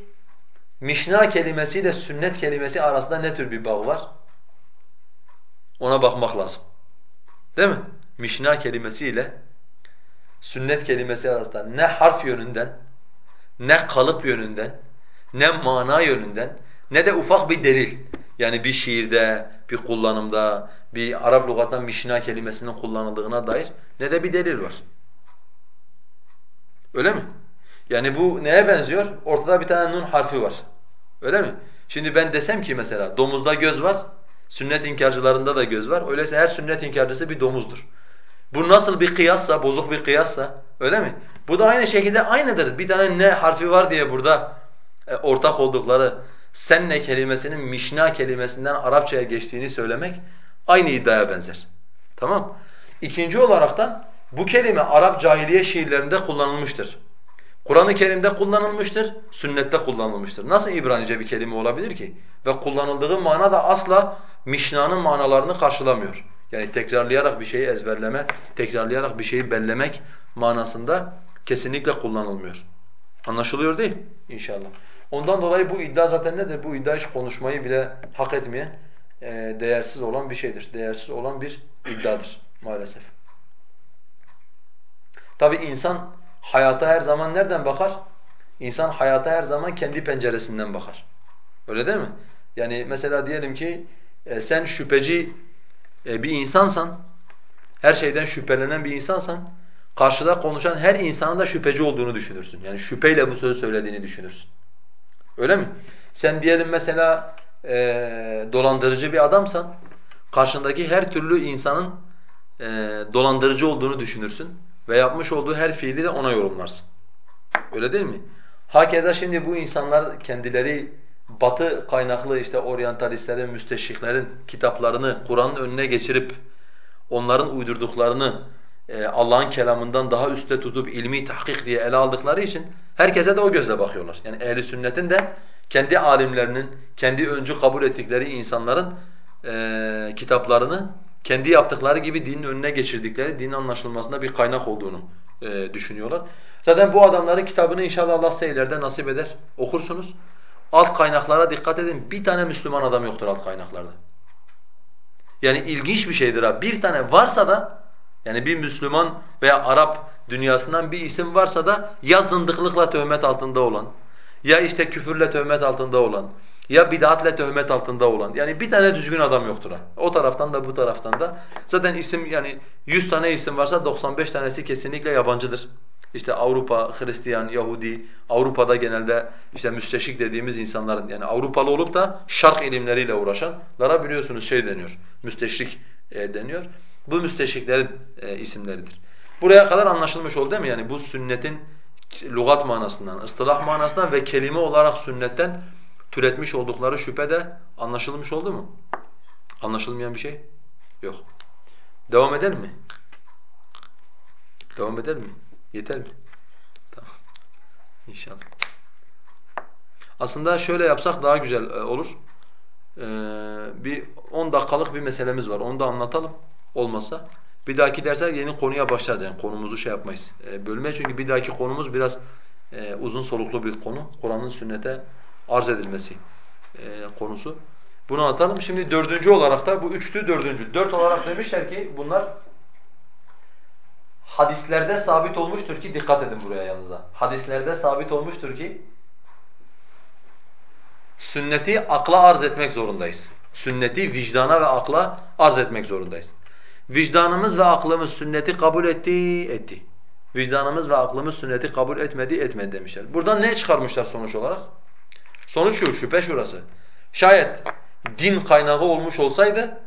Mişna kelimesiyle sünnet kelimesi arasında ne tür bir bağ var? Ona bakmak lazım. Değil mi? Mişna kelimesiyle sünnet kelimesi arasında ne harf yönünden, ne kalıp yönünden, ne mana yönünden, ne de ufak bir delil. Yani bir şiirde, bir kullanımda, bir Arap lügatında mişna kelimesinin kullanıldığına dair ne de bir delil var. Öyle mi? Yani bu neye benziyor? Ortada bir tane nun harfi var. Öyle mi? Şimdi ben desem ki mesela domuzda göz var, sünnet inkarcılarında da göz var. Öyleyse her sünnet inkarcısı bir domuzdur. Bu nasıl bir kıyassa, bozuk bir kıyassa, öyle mi? Bu da aynı şekilde aynıdır. Bir tane ne harfi var diye burada e, ortak oldukları senne kelimesinin mişna kelimesinden Arapçaya geçtiğini söylemek aynı iddiaya benzer. Tamam? İkinci olaraktan bu kelime Arap cahiliye şiirlerinde kullanılmıştır. Kur'an-ı Kerim'de kullanılmıştır, sünnette kullanılmıştır. Nasıl İbranice bir kelime olabilir ki? Ve kullanıldığı mana da asla Mişna'nın manalarını karşılamıyor. Yani tekrarlayarak bir şeyi ezberleme, tekrarlayarak bir şeyi bellemek manasında kesinlikle kullanılmıyor. Anlaşılıyor değil İnşallah. Ondan dolayı bu iddia zaten nedir? Bu iddia hiç konuşmayı bile hak etmeyen, e, değersiz olan bir şeydir. Değersiz olan bir iddiadır maalesef. Tabi insan hayata her zaman nereden bakar? İnsan hayata her zaman kendi penceresinden bakar. Öyle değil mi? Yani mesela diyelim ki e, sen şüpheci e, bir insansan, her şeyden şüphelenen bir insansan, karşıda konuşan her insanın da şüpheci olduğunu düşünürsün. Yani şüpheyle bu sözü söylediğini düşünürsün. Öyle mi? Sen diyelim mesela e, dolandırıcı bir adamsan, karşındaki her türlü insanın e, dolandırıcı olduğunu düşünürsün ve yapmış olduğu her fiili de ona yorumlarsın. Öyle değil mi? Hakeza şimdi bu insanlar kendileri batı kaynaklı işte oryantalistlerin, müsteşriklerin kitaplarını Kur'an'ın önüne geçirip onların uydurduklarını e, Allah'ın kelamından daha üstte tutup ilmi tahkik diye ele aldıkları için herkese de o gözle bakıyorlar. Yani ehli sünnetin de kendi alimlerinin, kendi öncü kabul ettikleri insanların e, kitaplarını kendi yaptıkları gibi dinin önüne geçirdikleri, dinin anlaşılmasında bir kaynak olduğunu e, düşünüyorlar. Zaten bu adamların kitabını inşallah Allah size nasip eder, okursunuz. Alt kaynaklara dikkat edin, bir tane Müslüman adam yoktur alt kaynaklarda. Yani ilginç bir şeydir ha. Bir tane varsa da, yani bir Müslüman veya Arap dünyasından bir isim varsa da ya zındıklıkla töhmet altında olan, ya işte küfürle töhmet altında olan, ya bid'atle töhmet altında olan. Yani bir tane düzgün adam yoktur ha. O taraftan da bu taraftan da. Zaten isim yani 100 tane isim varsa 95 tanesi kesinlikle yabancıdır. İşte Avrupa, Hristiyan, Yahudi, Avrupa'da genelde işte müsteşik dediğimiz insanların yani Avrupalı olup da şark ilimleriyle uğraşanlara biliyorsunuz şey deniyor, müsteşrik e, deniyor. Bu müsteşriklerin e, isimleridir. Buraya kadar anlaşılmış oldu değil mi? Yani bu sünnetin lügat manasından, ıstılah manasından ve kelime olarak sünnetten türetmiş oldukları şüphe de anlaşılmış oldu mu? Anlaşılmayan bir şey yok. Devam eder mi? Devam eder mi? Yeter mi? Tamam. İnşallah. Aslında şöyle yapsak daha güzel e, olur. Ee, bir 10 dakikalık bir meselemiz var. Onu da anlatalım olmasa. Bir dahaki derse yeni konuya başlarız yani konumuzu şey yapmayız. E, bölmeye çünkü bir dahaki konumuz biraz e, uzun soluklu bir konu. Kur'an'ın sünnete arz edilmesi e, konusu. Bunu anlatalım. Şimdi dördüncü olarak da bu üçtü dördüncü. Dört olarak demişler ki bunlar hadislerde sabit olmuştur ki dikkat edin buraya yanınıza. Hadislerde sabit olmuştur ki sünneti akla arz etmek zorundayız. Sünneti vicdana ve akla arz etmek zorundayız. Vicdanımız ve aklımız sünneti kabul etti, etti. Vicdanımız ve aklımız sünneti kabul etmedi, etmedi demişler. Buradan ne çıkarmışlar sonuç olarak? Sonuç şu, şüphe şurası. Şayet din kaynağı olmuş olsaydı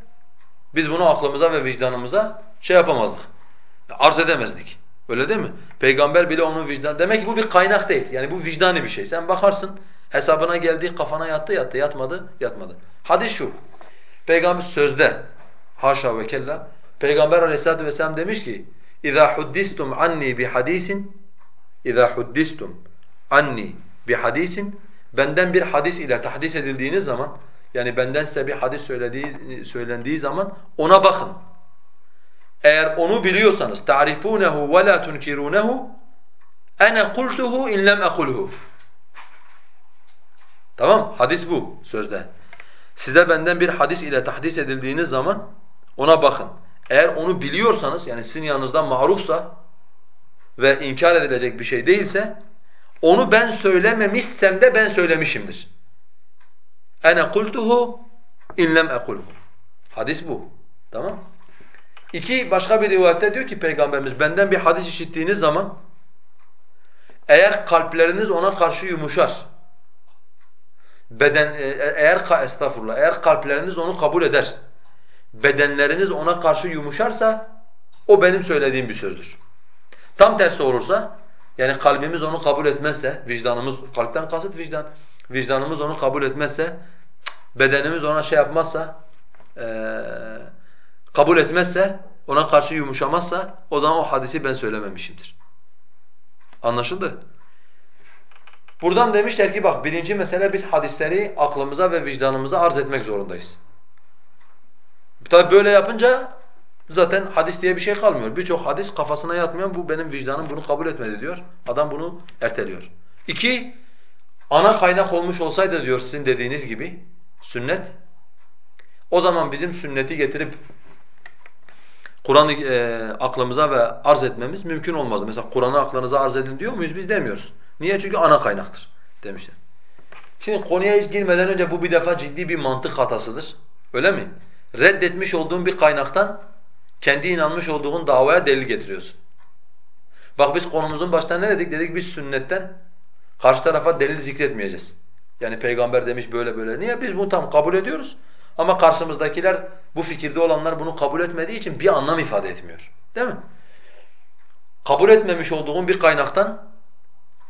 biz bunu aklımıza ve vicdanımıza şey yapamazdık. Arz edemezdik. Öyle değil mi? Peygamber bile onun vicdan. Demek ki bu bir kaynak değil. Yani bu vicdani bir şey. Sen bakarsın hesabına geldi, kafana yattı, yattı, yatmadı, yatmadı. Hadis şu. Peygamber sözde haşa ve kella Peygamber Aleyhissalatu vesselam demiş ki: "İza huddistum anni bi hadisin iza huddistum anni bi hadisin Benden bir hadis ile tahdis edildiğiniz zaman yani benden size bir hadis söylediği, söylendiği zaman ona bakın. Eğer onu biliyorsanız تعرفونه ولا تنكرونه أنا قلته in lem أقله Tamam hadis bu sözde. Size benden bir hadis ile tahdis edildiğiniz zaman ona bakın. Eğer onu biliyorsanız yani sizin yanınızda marufsa ve inkar edilecek bir şey değilse onu ben söylememişsem de ben söylemişimdir. Ene kultuhu in lem ekulhu. Hadis bu. Tamam? İki başka bir rivayette diyor ki Peygamberimiz benden bir hadis işittiğiniz zaman eğer kalpleriniz ona karşı yumuşar beden e, e, eğer estağfurullah eğer kalpleriniz onu kabul eder bedenleriniz ona karşı yumuşarsa o benim söylediğim bir sözdür. Tam tersi olursa yani kalbimiz onu kabul etmezse vicdanımız kalpten kasıt vicdan vicdanımız onu kabul etmezse bedenimiz ona şey yapmazsa ee, kabul etmezse ona karşı yumuşamazsa o zaman o hadisi ben söylememişimdir. Anlaşıldı? Buradan demişler ki bak birinci mesele biz hadisleri aklımıza ve vicdanımıza arz etmek zorundayız. Tabi böyle yapınca zaten hadis diye bir şey kalmıyor. Birçok hadis kafasına yatmayan bu benim vicdanım bunu kabul etmedi diyor. Adam bunu erteliyor. İki, ana kaynak olmuş olsaydı diyor sizin dediğiniz gibi sünnet. O zaman bizim sünneti getirip Kur'an'ı e, aklımıza ve arz etmemiz mümkün olmazdı. Mesela Kur'an'ı aklınıza arz edin diyor muyuz? Biz demiyoruz. Niye? Çünkü ana kaynaktır demişler. Şimdi konuya hiç girmeden önce bu bir defa ciddi bir mantık hatasıdır. Öyle mi? Reddetmiş olduğun bir kaynaktan kendi inanmış olduğun davaya delil getiriyorsun. Bak biz konumuzun başta ne dedik? Dedik biz sünnetten karşı tarafa delil zikretmeyeceğiz. Yani peygamber demiş böyle böyle. Niye? Biz bunu tam kabul ediyoruz. Ama karşımızdakiler bu fikirde olanlar bunu kabul etmediği için bir anlam ifade etmiyor. Değil mi? Kabul etmemiş olduğun bir kaynaktan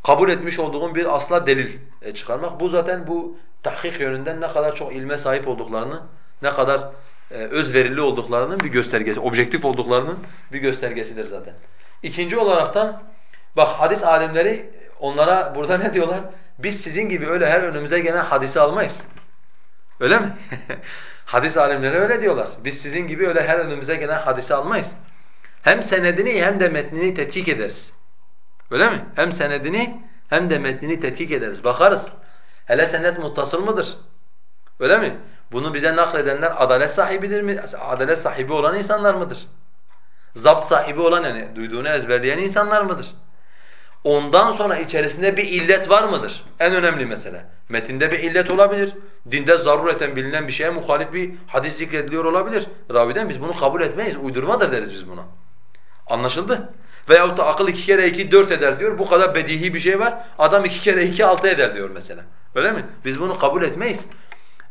kabul etmiş olduğun bir asla delil e, çıkarmak. Bu zaten bu tahkik yönünden ne kadar çok ilme sahip olduklarını, ne kadar özverili olduklarının bir göstergesi, objektif olduklarının bir göstergesidir zaten. İkinci olaraktan bak hadis alimleri onlara burada ne diyorlar? Biz sizin gibi öyle her önümüze gelen hadisi almayız. Öyle mi? <laughs> hadis alimleri öyle diyorlar. Biz sizin gibi öyle her önümüze gelen hadisi almayız. Hem senedini hem de metnini tetkik ederiz. Öyle mi? Hem senedini hem de metnini tetkik ederiz. Bakarız. Hele senet muttasıl mıdır? Öyle mi? Bunu bize nakledenler adalet sahibidir mi? Adalet sahibi olan insanlar mıdır? Zapt sahibi olan yani duyduğunu ezberleyen insanlar mıdır? Ondan sonra içerisinde bir illet var mıdır? En önemli mesele. Metinde bir illet olabilir. Dinde zarureten bilinen bir şeye muhalif bir hadis zikrediliyor olabilir. Raviden biz bunu kabul etmeyiz. Uydurmadır deriz biz buna. Anlaşıldı? Veyahut da akıl iki kere iki dört eder diyor. Bu kadar bedihi bir şey var. Adam iki kere iki altı eder diyor mesela. Öyle mi? Biz bunu kabul etmeyiz.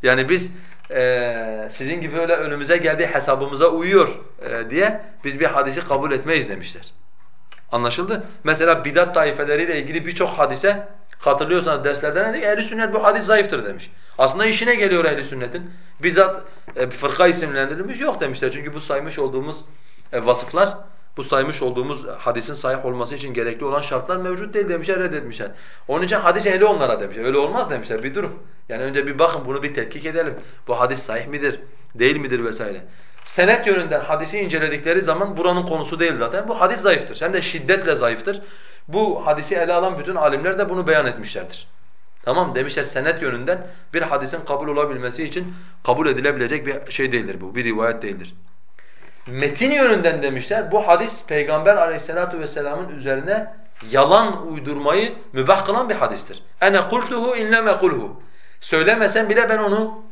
Yani biz e, sizin gibi öyle önümüze geldiği hesabımıza uyuyor e, diye biz bir hadisi kabul etmeyiz demişler. Anlaşıldı? Mesela bidat taifeleriyle ilgili birçok hadise hatırlıyorsanız derslerde ne dedik? Ehli sünnet bu hadis zayıftır demiş. Aslında işine geliyor ehli sünnetin. Bizzat e, fırka isimlendirilmiş yok demişler. Çünkü bu saymış olduğumuz e, vasıflar bu saymış olduğumuz hadisin sahih olması için gerekli olan şartlar mevcut değil demişler, reddetmişler. Onun için hadis ehli onlara demişler. Öyle olmaz demişler. Bir durun. Yani önce bir bakın bunu bir tetkik edelim. Bu hadis sahih midir, değil midir vesaire. Senet yönünden hadisi inceledikleri zaman buranın konusu değil zaten. Bu hadis zayıftır. Hem de şiddetle zayıftır. Bu hadisi ele alan bütün alimler de bunu beyan etmişlerdir. Tamam demişler senet yönünden bir hadisin kabul olabilmesi için kabul edilebilecek bir şey değildir bu. Bir rivayet değildir. Metin yönünden demişler bu hadis Peygamber aleyhissalatu vesselamın üzerine yalan uydurmayı mübah kılan bir hadistir. Ene kultuhu in lem ekulhu. Söylemesem bile ben onu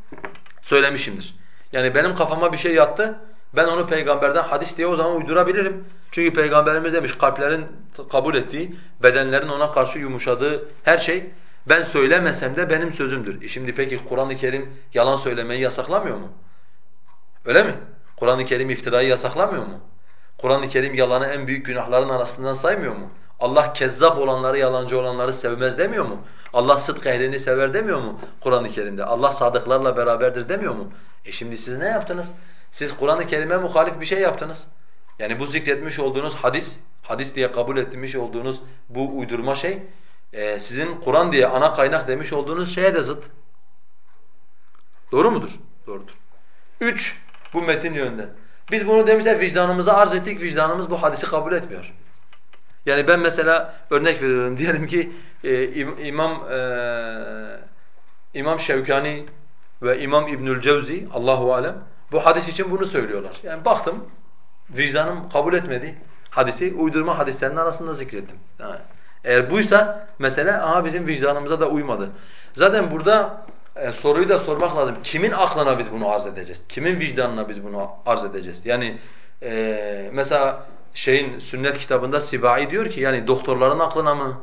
söylemişimdir. Yani benim kafama bir şey yattı. Ben onu peygamberden hadis diye o zaman uydurabilirim. Çünkü peygamberimiz demiş kalplerin kabul ettiği, bedenlerin ona karşı yumuşadığı her şey ben söylemesem de benim sözümdür. E şimdi peki Kur'an-ı Kerim yalan söylemeyi yasaklamıyor mu? Öyle mi? Kur'an-ı Kerim iftirayı yasaklamıyor mu? Kur'an-ı Kerim yalanı en büyük günahların arasından saymıyor mu? Allah kezzap olanları, yalancı olanları sevmez demiyor mu? Allah sıdk ehlini sever demiyor mu Kur'an-ı Kerim'de? Allah sadıklarla beraberdir demiyor mu? E şimdi siz ne yaptınız? Siz Kur'an-ı Kerim'e muhalif bir şey yaptınız. Yani bu zikretmiş olduğunuz hadis, hadis diye kabul etmiş olduğunuz bu uydurma şey, e, sizin Kur'an diye ana kaynak demiş olduğunuz şeye de zıt. Doğru mudur? Doğrudur. Üç, bu metin yönünden. Biz bunu demişler vicdanımıza arz ettik, vicdanımız bu hadisi kabul etmiyor. Yani ben mesela örnek veriyorum, <laughs> diyelim ki e, İmam e, İmam Şevkani ve İmam İbnül Cevzi Allahu alem bu hadis için bunu söylüyorlar. Yani baktım vicdanım kabul etmedi hadisi uydurma hadislerin arasında zikrettim. Yani eğer buysa mesela aha bizim vicdanımıza da uymadı. Zaten burada e, soruyu da sormak lazım. Kimin aklına biz bunu arz edeceğiz? Kimin vicdanına biz bunu arz edeceğiz? Yani e, mesela şeyin sünnet kitabında Sibai diyor ki yani doktorların aklına mı?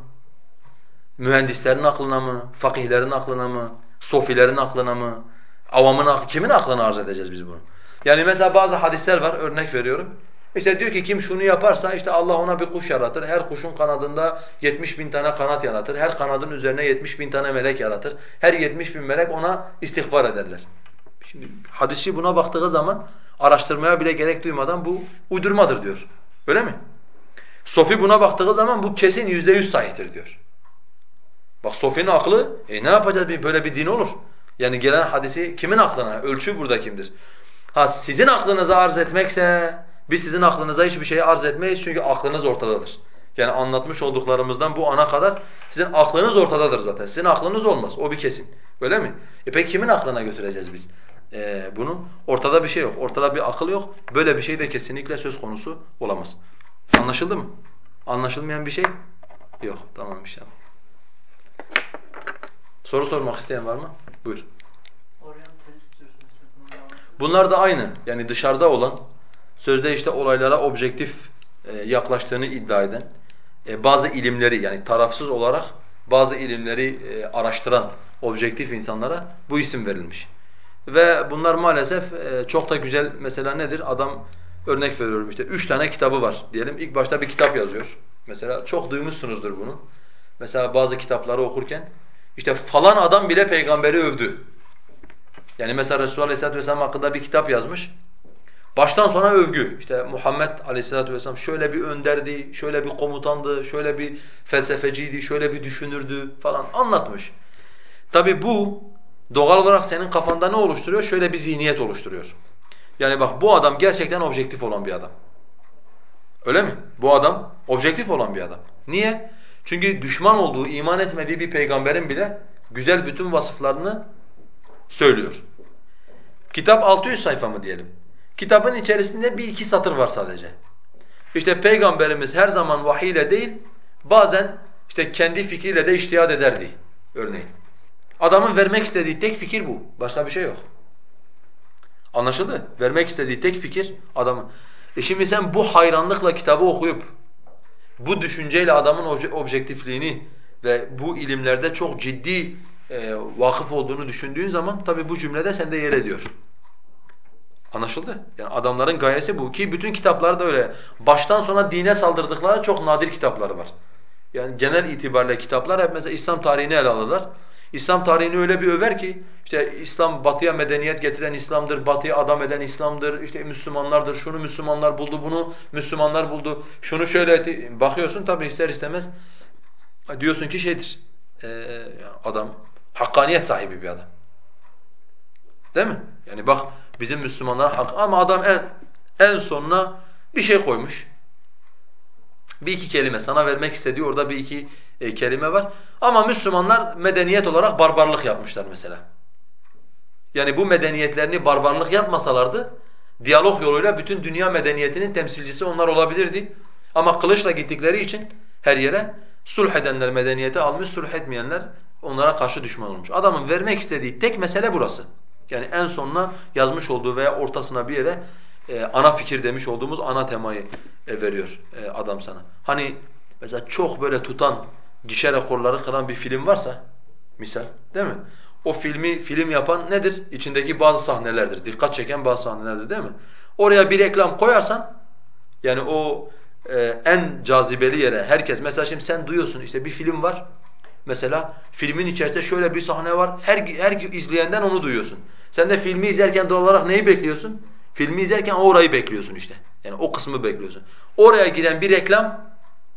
Mühendislerin aklına mı? Fakihlerin aklına mı? Sofilerin aklına mı? Avamın aklına, kimin aklına arz edeceğiz biz bunu? Yani mesela bazı hadisler var örnek veriyorum. İşte diyor ki kim şunu yaparsa işte Allah ona bir kuş yaratır. Her kuşun kanadında 70 bin tane kanat yaratır. Her kanadın üzerine 70 bin tane melek yaratır. Her 70 bin melek ona istiğfar ederler. Şimdi hadisçi buna baktığı zaman araştırmaya bile gerek duymadan bu uydurmadır diyor. Öyle mi? Sofi buna baktığı zaman bu kesin yüzde yüz sahihtir diyor. Bak Sofi'nin aklı, e ne yapacağız bir böyle bir din olur? Yani gelen hadisi kimin aklına? Ölçü burada kimdir? Ha sizin aklınıza arz etmekse biz sizin aklınıza hiçbir şeyi arz etmeyiz çünkü aklınız ortadadır. Yani anlatmış olduklarımızdan bu ana kadar sizin aklınız ortadadır zaten. Sizin aklınız olmaz. O bir kesin. Öyle mi? E peki kimin aklına götüreceğiz biz? Ee, bunu ortada bir şey yok. Ortada bir akıl yok. Böyle bir şey de kesinlikle söz konusu olamaz. Anlaşıldı mı? Anlaşılmayan bir şey yok. Tamam inşallah. Soru sormak isteyen var mı? Buyur. Bunlar da aynı. Yani dışarıda olan, sözde işte olaylara objektif e, yaklaştığını iddia eden, e, bazı ilimleri yani tarafsız olarak bazı ilimleri e, araştıran objektif insanlara bu isim verilmiş. Ve bunlar maalesef çok da güzel mesela nedir? Adam örnek veriyorum işte üç tane kitabı var diyelim. İlk başta bir kitap yazıyor. Mesela çok duymuşsunuzdur bunu. Mesela bazı kitapları okurken işte falan adam bile peygamberi övdü. Yani mesela Resulullah Aleyhisselatü Vesselam hakkında bir kitap yazmış. Baştan sona övgü. İşte Muhammed Aleyhisselatü Vesselam şöyle bir önderdi, şöyle bir komutandı, şöyle bir felsefeciydi, şöyle bir düşünürdü falan anlatmış. Tabi bu doğal olarak senin kafanda ne oluşturuyor? Şöyle bir zihniyet oluşturuyor. Yani bak bu adam gerçekten objektif olan bir adam. Öyle mi? Bu adam objektif olan bir adam. Niye? Çünkü düşman olduğu, iman etmediği bir peygamberin bile güzel bütün vasıflarını söylüyor. Kitap 600 sayfa mı diyelim? Kitabın içerisinde bir iki satır var sadece. İşte peygamberimiz her zaman vahiy ile değil, bazen işte kendi fikriyle de iştihad ederdi örneğin. Adamın vermek istediği tek fikir bu. Başka bir şey yok. Anlaşıldı? Vermek istediği tek fikir adamın. E şimdi sen bu hayranlıkla kitabı okuyup bu düşünceyle adamın objektifliğini ve bu ilimlerde çok ciddi e, vakıf olduğunu düşündüğün zaman tabi bu cümlede sende yer ediyor. Anlaşıldı? Yani adamların gayesi bu ki bütün kitaplar da öyle. Baştan sona dine saldırdıkları çok nadir kitapları var. Yani genel itibariyle kitaplar hep mesela İslam tarihini ele alırlar. İslam tarihini öyle bir över ki işte İslam batıya medeniyet getiren İslam'dır, batıya adam eden İslam'dır, işte Müslümanlardır, şunu Müslümanlar buldu, bunu Müslümanlar buldu, şunu şöyle etti. Bakıyorsun tabi ister istemez diyorsun ki şeydir, adam hakkaniyet sahibi bir adam. Değil mi? Yani bak bizim Müslümanlar hak ama adam en en sonuna bir şey koymuş. Bir iki kelime sana vermek istediği orada bir iki e, kelime var. Ama Müslümanlar medeniyet olarak barbarlık yapmışlar mesela. Yani bu medeniyetlerini barbarlık yapmasalardı diyalog yoluyla bütün dünya medeniyetinin temsilcisi onlar olabilirdi. Ama kılıçla gittikleri için her yere sulh edenler medeniyeti almış, sulh etmeyenler onlara karşı düşman olmuş. Adamın vermek istediği tek mesele burası. Yani en sonuna yazmış olduğu veya ortasına bir yere e, ana fikir demiş olduğumuz ana temayı e, veriyor e, adam sana. Hani mesela çok böyle tutan, gişe rekorları kıran bir film varsa misal değil mi? O filmi film yapan nedir? İçindeki bazı sahnelerdir. Dikkat çeken bazı sahnelerdir değil mi? Oraya bir reklam koyarsan yani o e, en cazibeli yere herkes mesela şimdi sen duyuyorsun işte bir film var. Mesela filmin içerisinde şöyle bir sahne var. Her her izleyenden onu duyuyorsun. Sen de filmi izlerken doğal olarak neyi bekliyorsun? Filmi izlerken orayı bekliyorsun işte. Yani o kısmı bekliyorsun. Oraya giren bir reklam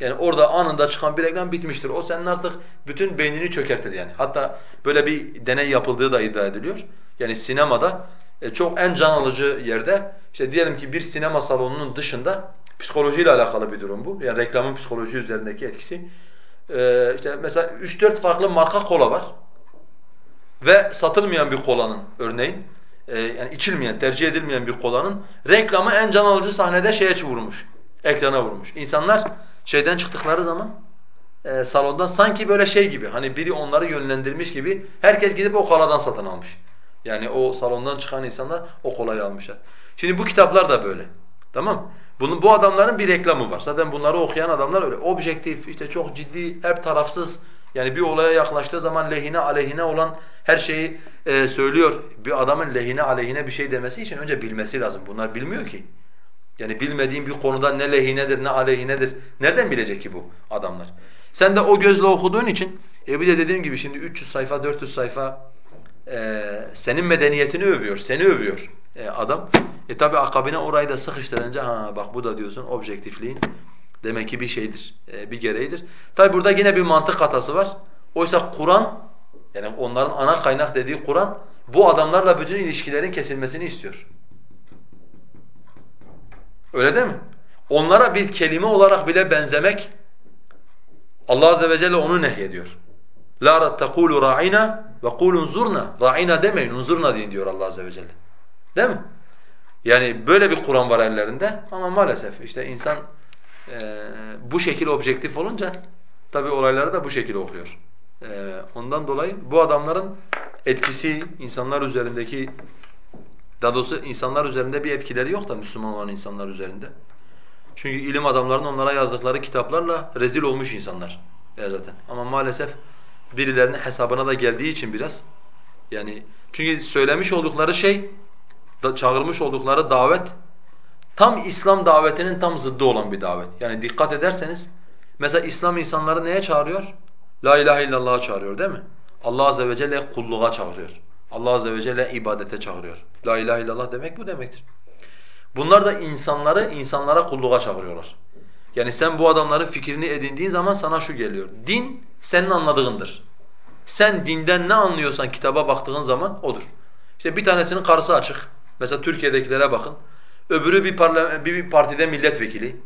yani orada anında çıkan bir reklam bitmiştir. O senin artık bütün beynini çökertir yani. Hatta böyle bir deney yapıldığı da iddia ediliyor. Yani sinemada e, çok en can alıcı yerde işte diyelim ki bir sinema salonunun dışında psikolojiyle alakalı bir durum bu. Yani reklamın psikoloji üzerindeki etkisi. Ee, işte mesela 3-4 farklı marka kola var. Ve satılmayan bir kolanın örneğin e, yani içilmeyen, tercih edilmeyen bir kolanın reklamı en can alıcı sahnede şeye vurmuş. Ekrana vurmuş. İnsanlar şeyden çıktıkları zaman e, salondan sanki böyle şey gibi hani biri onları yönlendirmiş gibi herkes gidip o koladan satın almış. Yani o salondan çıkan insanlar o kolayı almışlar. Şimdi bu kitaplar da böyle. Tamam Bunun, bu adamların bir reklamı var. Zaten bunları okuyan adamlar öyle. Objektif, işte çok ciddi, hep tarafsız. Yani bir olaya yaklaştığı zaman lehine aleyhine olan her şeyi e, söylüyor. Bir adamın lehine aleyhine bir şey demesi için önce bilmesi lazım. Bunlar bilmiyor ki. Yani bilmediğin bir konuda ne lehinedir ne aleyhinedir. Nereden bilecek ki bu adamlar? Sen de o gözle okuduğun için e bir de dediğim gibi şimdi 300 sayfa 400 sayfa e, senin medeniyetini övüyor, seni övüyor e, adam. E tabi akabine orayı da sıkıştırınca ha bak bu da diyorsun objektifliğin demek ki bir şeydir, e, bir gereğidir. Tabi burada yine bir mantık hatası var. Oysa Kur'an yani onların ana kaynak dediği Kur'an bu adamlarla bütün ilişkilerin kesilmesini istiyor. Öyle değil mi? Onlara bir kelime olarak bile benzemek Allah azze ve celle onu nehyediyor. La taqulu ra'ina ve kulun zurna. Ra'ina demeyin, unzurna deyin diyor Allah azze ve celle. Değil mi? Yani böyle bir Kur'an var ellerinde ama maalesef işte insan e, bu şekil objektif olunca tabi olayları da bu şekilde okuyor. E, ondan dolayı bu adamların etkisi insanlar üzerindeki daha doğrusu insanlar üzerinde bir etkileri yok da Müslüman olan insanlar üzerinde. Çünkü ilim adamlarının onlara yazdıkları kitaplarla rezil olmuş insanlar ya zaten. Ama maalesef birilerinin hesabına da geldiği için biraz yani çünkü söylemiş oldukları şey çağırmış oldukları davet tam İslam davetinin tam zıddı olan bir davet. Yani dikkat ederseniz mesela İslam insanları neye çağırıyor? La ilahe illallah'a çağırıyor değil mi? Allah azze ve celle kulluğa çağırıyor. Allah azze ve celle ibadete çağırıyor. La ilahe illallah demek bu demektir. Bunlar da insanları insanlara kulluğa çağırıyorlar. Yani sen bu adamların fikrini edindiğin zaman sana şu geliyor. Din senin anladığındır. Sen dinden ne anlıyorsan kitaba baktığın zaman odur. İşte bir tanesinin karısı açık. Mesela Türkiye'dekilere bakın. Öbürü bir, bir partide milletvekili.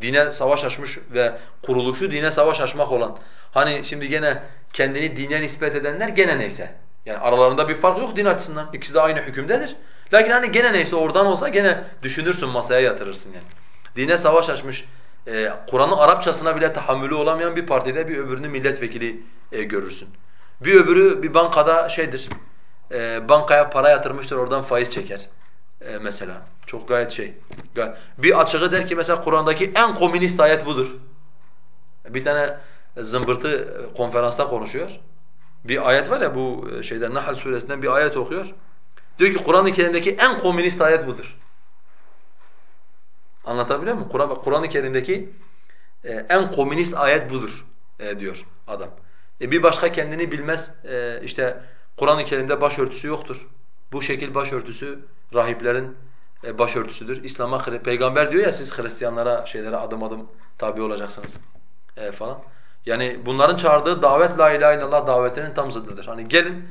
Dine savaş açmış ve kuruluşu dine savaş açmak olan. Hani şimdi gene kendini dine nispet edenler gene neyse. Yani aralarında bir fark yok din açısından. İkisi de aynı hükümdedir. Lakin hani gene neyse oradan olsa gene düşünürsün masaya yatırırsın yani. Dine savaş açmış, e, Kur'an'ın Arapçasına bile tahammülü olamayan bir partide bir öbürünü milletvekili e, görürsün. Bir öbürü bir bankada şeydir, e, bankaya para yatırmıştır oradan faiz çeker e, mesela. Çok gayet şey. Bir açığı der ki mesela Kur'an'daki en komünist ayet budur. Bir tane zımbırtı konferansta konuşuyor. Bir ayet var ya bu şeyden Nahl suresinden bir ayet okuyor. Diyor ki Kur'an-ı Kerim'deki en komünist ayet budur. Anlatabiliyor muyum? Kur'an-ı Kerim'deki e, en komünist ayet budur e, diyor adam. E bir başka kendini bilmez e, işte Kur'an-ı Kerim'de başörtüsü yoktur. Bu şekil başörtüsü rahiplerin e, başörtüsüdür. İslam'a peygamber diyor ya siz Hristiyanlara şeylere adım adım tabi olacaksınız e, falan. Yani bunların çağırdığı davet la ilahe illallah davetinin tam zıddıdır. Hani gelin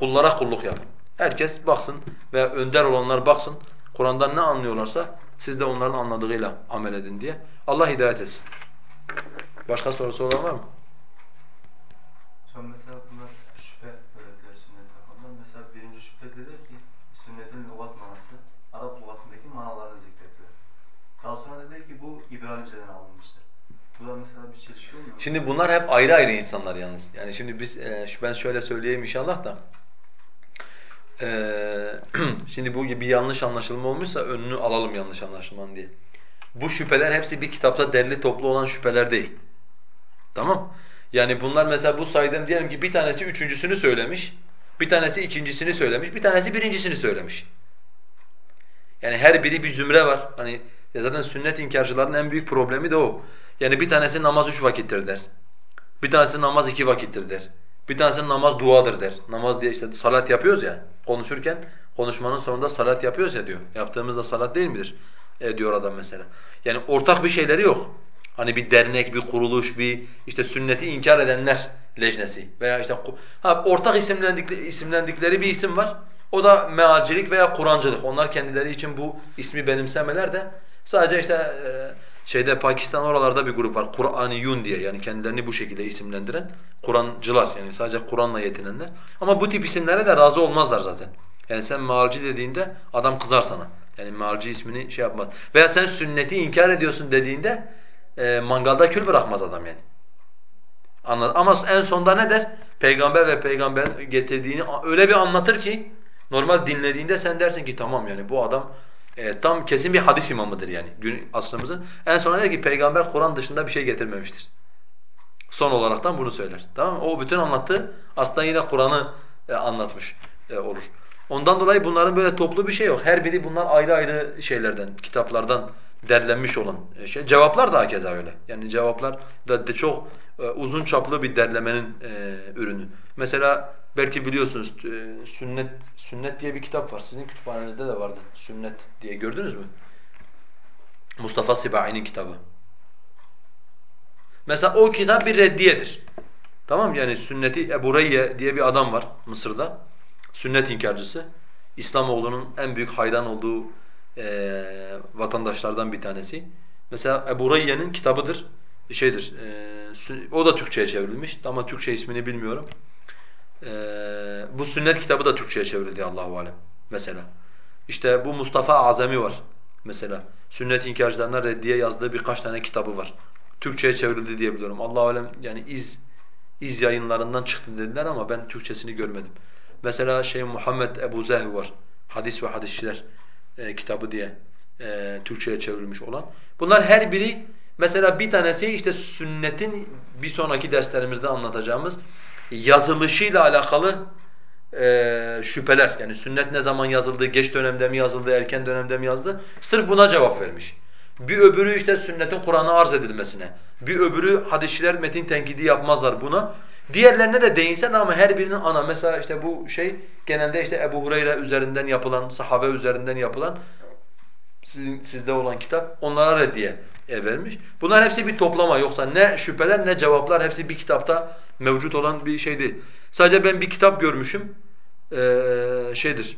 kullara kulluk yapın. Herkes baksın ve önder olanlar baksın. Kur'an'dan ne anlıyorlarsa siz de onların anladığıyla amel edin diye. Allah hidayet etsin. Başka sorusu olan var mı? Şu mesela bunlar şüphe öğretiler sünnet hakkında. Mesela birinci şüphe dedi ki sünnetin lügat manası Arap lügatındaki manalarını zikrettiler. Daha sonra dedi bu İbranice'den alınmıştır. Bu da mesela bir çelişki olmuyor mu? Şimdi bunlar hep ayrı ayrı insanlar yalnız. Yani şimdi biz e, ben şöyle söyleyeyim inşallah da. E, <clears throat> şimdi bu bir yanlış anlaşılma olmuşsa önünü alalım yanlış anlaşılmanın diye. Bu şüpheler hepsi bir kitapta derli toplu olan şüpheler değil. Tamam? Yani bunlar mesela bu saydığım diyelim ki bir tanesi üçüncüsünü söylemiş, bir tanesi ikincisini söylemiş, bir tanesi birincisini söylemiş. Yani her biri bir zümre var. Hani ya zaten sünnet inkarcıların en büyük problemi de o. Yani bir tanesi namaz üç vakittir der. Bir tanesi namaz iki vakittir der. Bir tanesi namaz duadır der. Namaz diye işte salat yapıyoruz ya konuşurken konuşmanın sonunda salat yapıyoruz ya diyor. Yaptığımızda salat değil midir? E, diyor adam mesela. Yani ortak bir şeyleri yok. Hani bir dernek, bir kuruluş, bir işte sünneti inkar edenler lejnesi veya işte ha ortak isimlendikleri, isimlendikleri bir isim var. O da mealcilik veya Kur'ancılık. Onlar kendileri için bu ismi benimsemeler de sadece işte e, şeyde Pakistan oralarda bir grup var. Kur'aniyun diye yani kendilerini bu şekilde isimlendiren Kur'ancılar yani sadece Kur'an'la yetinenler. Ama bu tip isimlere de razı olmazlar zaten. Yani sen mealci dediğinde adam kızar sana. Yani mealci ismini şey yapmaz. Veya sen sünneti inkar ediyorsun dediğinde e, mangalda kül bırakmaz adam yani. Anladın? Ama en sonda ne der? Peygamber ve peygamber getirdiğini öyle bir anlatır ki normal dinlediğinde sen dersin ki tamam yani bu adam e, tam kesin bir hadis imamıdır yani gün aslımızın. En sonra der ki peygamber Kur'an dışında bir şey getirmemiştir. Son olaraktan bunu söyler. Tamam mı? O bütün anlattığı aslında yine Kur'an'ı e, anlatmış e, olur. Ondan dolayı bunların böyle toplu bir şey yok. Her biri bunlar ayrı ayrı şeylerden, kitaplardan derlenmiş olan e, şey. Cevaplar da keza öyle. Yani cevaplar da de çok uzun çaplı bir derlemenin e, ürünü. Mesela belki biliyorsunuz e, Sünnet Sünnet diye bir kitap var. Sizin kütüphanenizde de vardı. Sünnet diye gördünüz mü? Mustafa Sibai'nin kitabı. Mesela o kitap bir reddiyedir. Tamam Yani sünneti Ebu Reyye diye bir adam var Mısır'da. Sünnet inkarcısı. İslamoğlu'nun en büyük hayran olduğu e, vatandaşlardan bir tanesi. Mesela Ebu Reyye'nin kitabıdır. Şeydir. E, o da Türkçe'ye çevrilmiş ama Türkçe ismini bilmiyorum. E, bu sünnet kitabı da Türkçe'ye çevrildi Allahu alem mesela. İşte bu Mustafa Azami var mesela. Sünnet inkarcılarına reddiye yazdığı birkaç tane kitabı var. Türkçe'ye çevrildi diye biliyorum. Allahu alem yani iz iz yayınlarından çıktı dediler ama ben Türkçesini görmedim. Mesela şey Muhammed Ebu Zeh var. Hadis ve hadisçiler e, kitabı diye e, Türkçe'ye çevrilmiş olan. Bunlar her biri mesela bir tanesi işte sünnetin bir sonraki derslerimizde anlatacağımız yazılışıyla alakalı e, şüpheler. Yani sünnet ne zaman yazıldı, geç dönemde mi yazıldı, erken dönemde mi yazıldı? Sırf buna cevap vermiş. Bir öbürü işte sünnetin Kur'an'a arz edilmesine. Bir öbürü hadisçiler metin tenkidi yapmazlar buna. Diğerlerine de değinsen ama her birinin ana mesela işte bu şey genelde işte Ebu Hureyre üzerinden yapılan, sahabe üzerinden yapılan sizin sizde olan kitap onlara reddiye vermiş. Bunlar hepsi bir toplama yoksa ne şüpheler ne cevaplar hepsi bir kitapta mevcut olan bir şey değil. Sadece ben bir kitap görmüşüm. Ee, şeydir.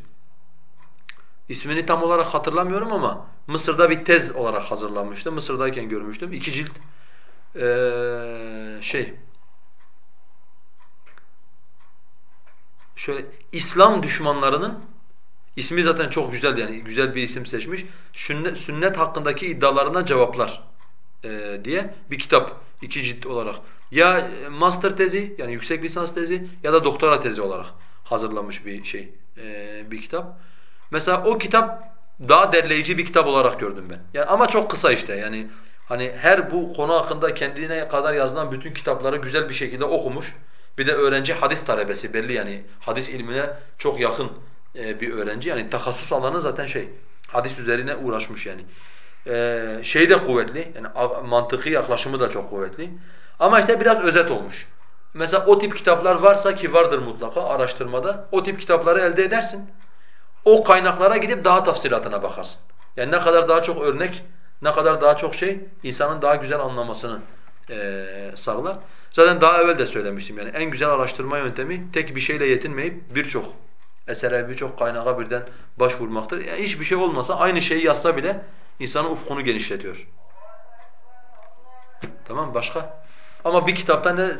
İsmini tam olarak hatırlamıyorum ama Mısır'da bir tez olarak hazırlanmıştı. Mısır'dayken görmüştüm. İki cilt ee, şey şöyle İslam düşmanlarının ismi zaten çok güzel yani güzel bir isim seçmiş. Sünnet, sünnet hakkındaki iddialarına cevaplar e, diye bir kitap iki cilt olarak. Ya master tezi yani yüksek lisans tezi ya da doktora tezi olarak hazırlanmış bir şey e, bir kitap. Mesela o kitap daha derleyici bir kitap olarak gördüm ben. Yani ama çok kısa işte yani hani her bu konu hakkında kendine kadar yazılan bütün kitapları güzel bir şekilde okumuş. Bir de öğrenci hadis talebesi belli yani hadis ilmine çok yakın e, bir öğrenci. Yani tahassus alanı zaten şey hadis üzerine uğraşmış yani. Ee, şey de kuvvetli yani mantıki yaklaşımı da çok kuvvetli. Ama işte biraz özet olmuş. Mesela o tip kitaplar varsa ki vardır mutlaka araştırmada, o tip kitapları elde edersin. O kaynaklara gidip daha tafsilatına bakarsın. Yani ne kadar daha çok örnek, ne kadar daha çok şey insanın daha güzel anlamasını eee sağlar. Zaten daha evvel de söylemiştim yani en güzel araştırma yöntemi tek bir şeyle yetinmeyip birçok esere, birçok kaynağa birden başvurmaktır. Yani hiçbir şey olmasa aynı şeyi yazsa bile insanın ufkunu genişletiyor. Tamam başka? Ama bir kitapta ne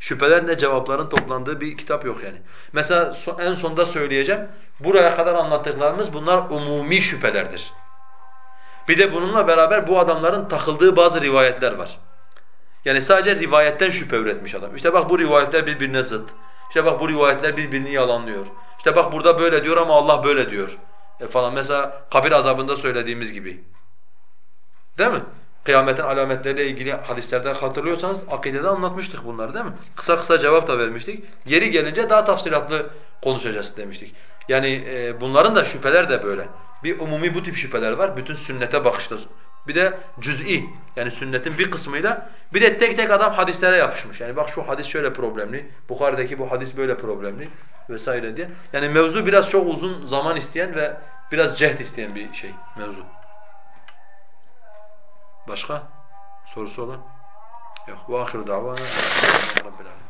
şüpheler ne cevapların toplandığı bir kitap yok yani. Mesela en sonda söyleyeceğim. Buraya kadar anlattıklarımız bunlar umumi şüphelerdir. Bir de bununla beraber bu adamların takıldığı bazı rivayetler var. Yani sadece rivayetten şüphe üretmiş adam. İşte bak bu rivayetler birbirine zıt. İşte bak bu rivayetler birbirini yalanlıyor. İşte bak burada böyle diyor ama Allah böyle diyor. E falan mesela kabir azabında söylediğimiz gibi. Değil mi? Kıyametin alametleriyle ilgili hadislerden hatırlıyorsanız akidede anlatmıştık bunları değil mi? Kısa kısa cevap da vermiştik. Yeri gelince daha tafsilatlı konuşacağız demiştik. Yani e, bunların da şüpheler de böyle. Bir umumi bu tip şüpheler var. Bütün sünnete bakışta. Bir de cüz'i yani sünnetin bir kısmıyla bir de tek tek adam hadislere yapışmış. Yani bak şu hadis şöyle problemli, Bukhari'deki bu hadis böyle problemli vesaire diye. Yani mevzu biraz çok uzun zaman isteyen ve biraz cehd isteyen bir şey mevzu. Başka sorusu olan? Yok. Ve ahiru davana. Rabbil alemin.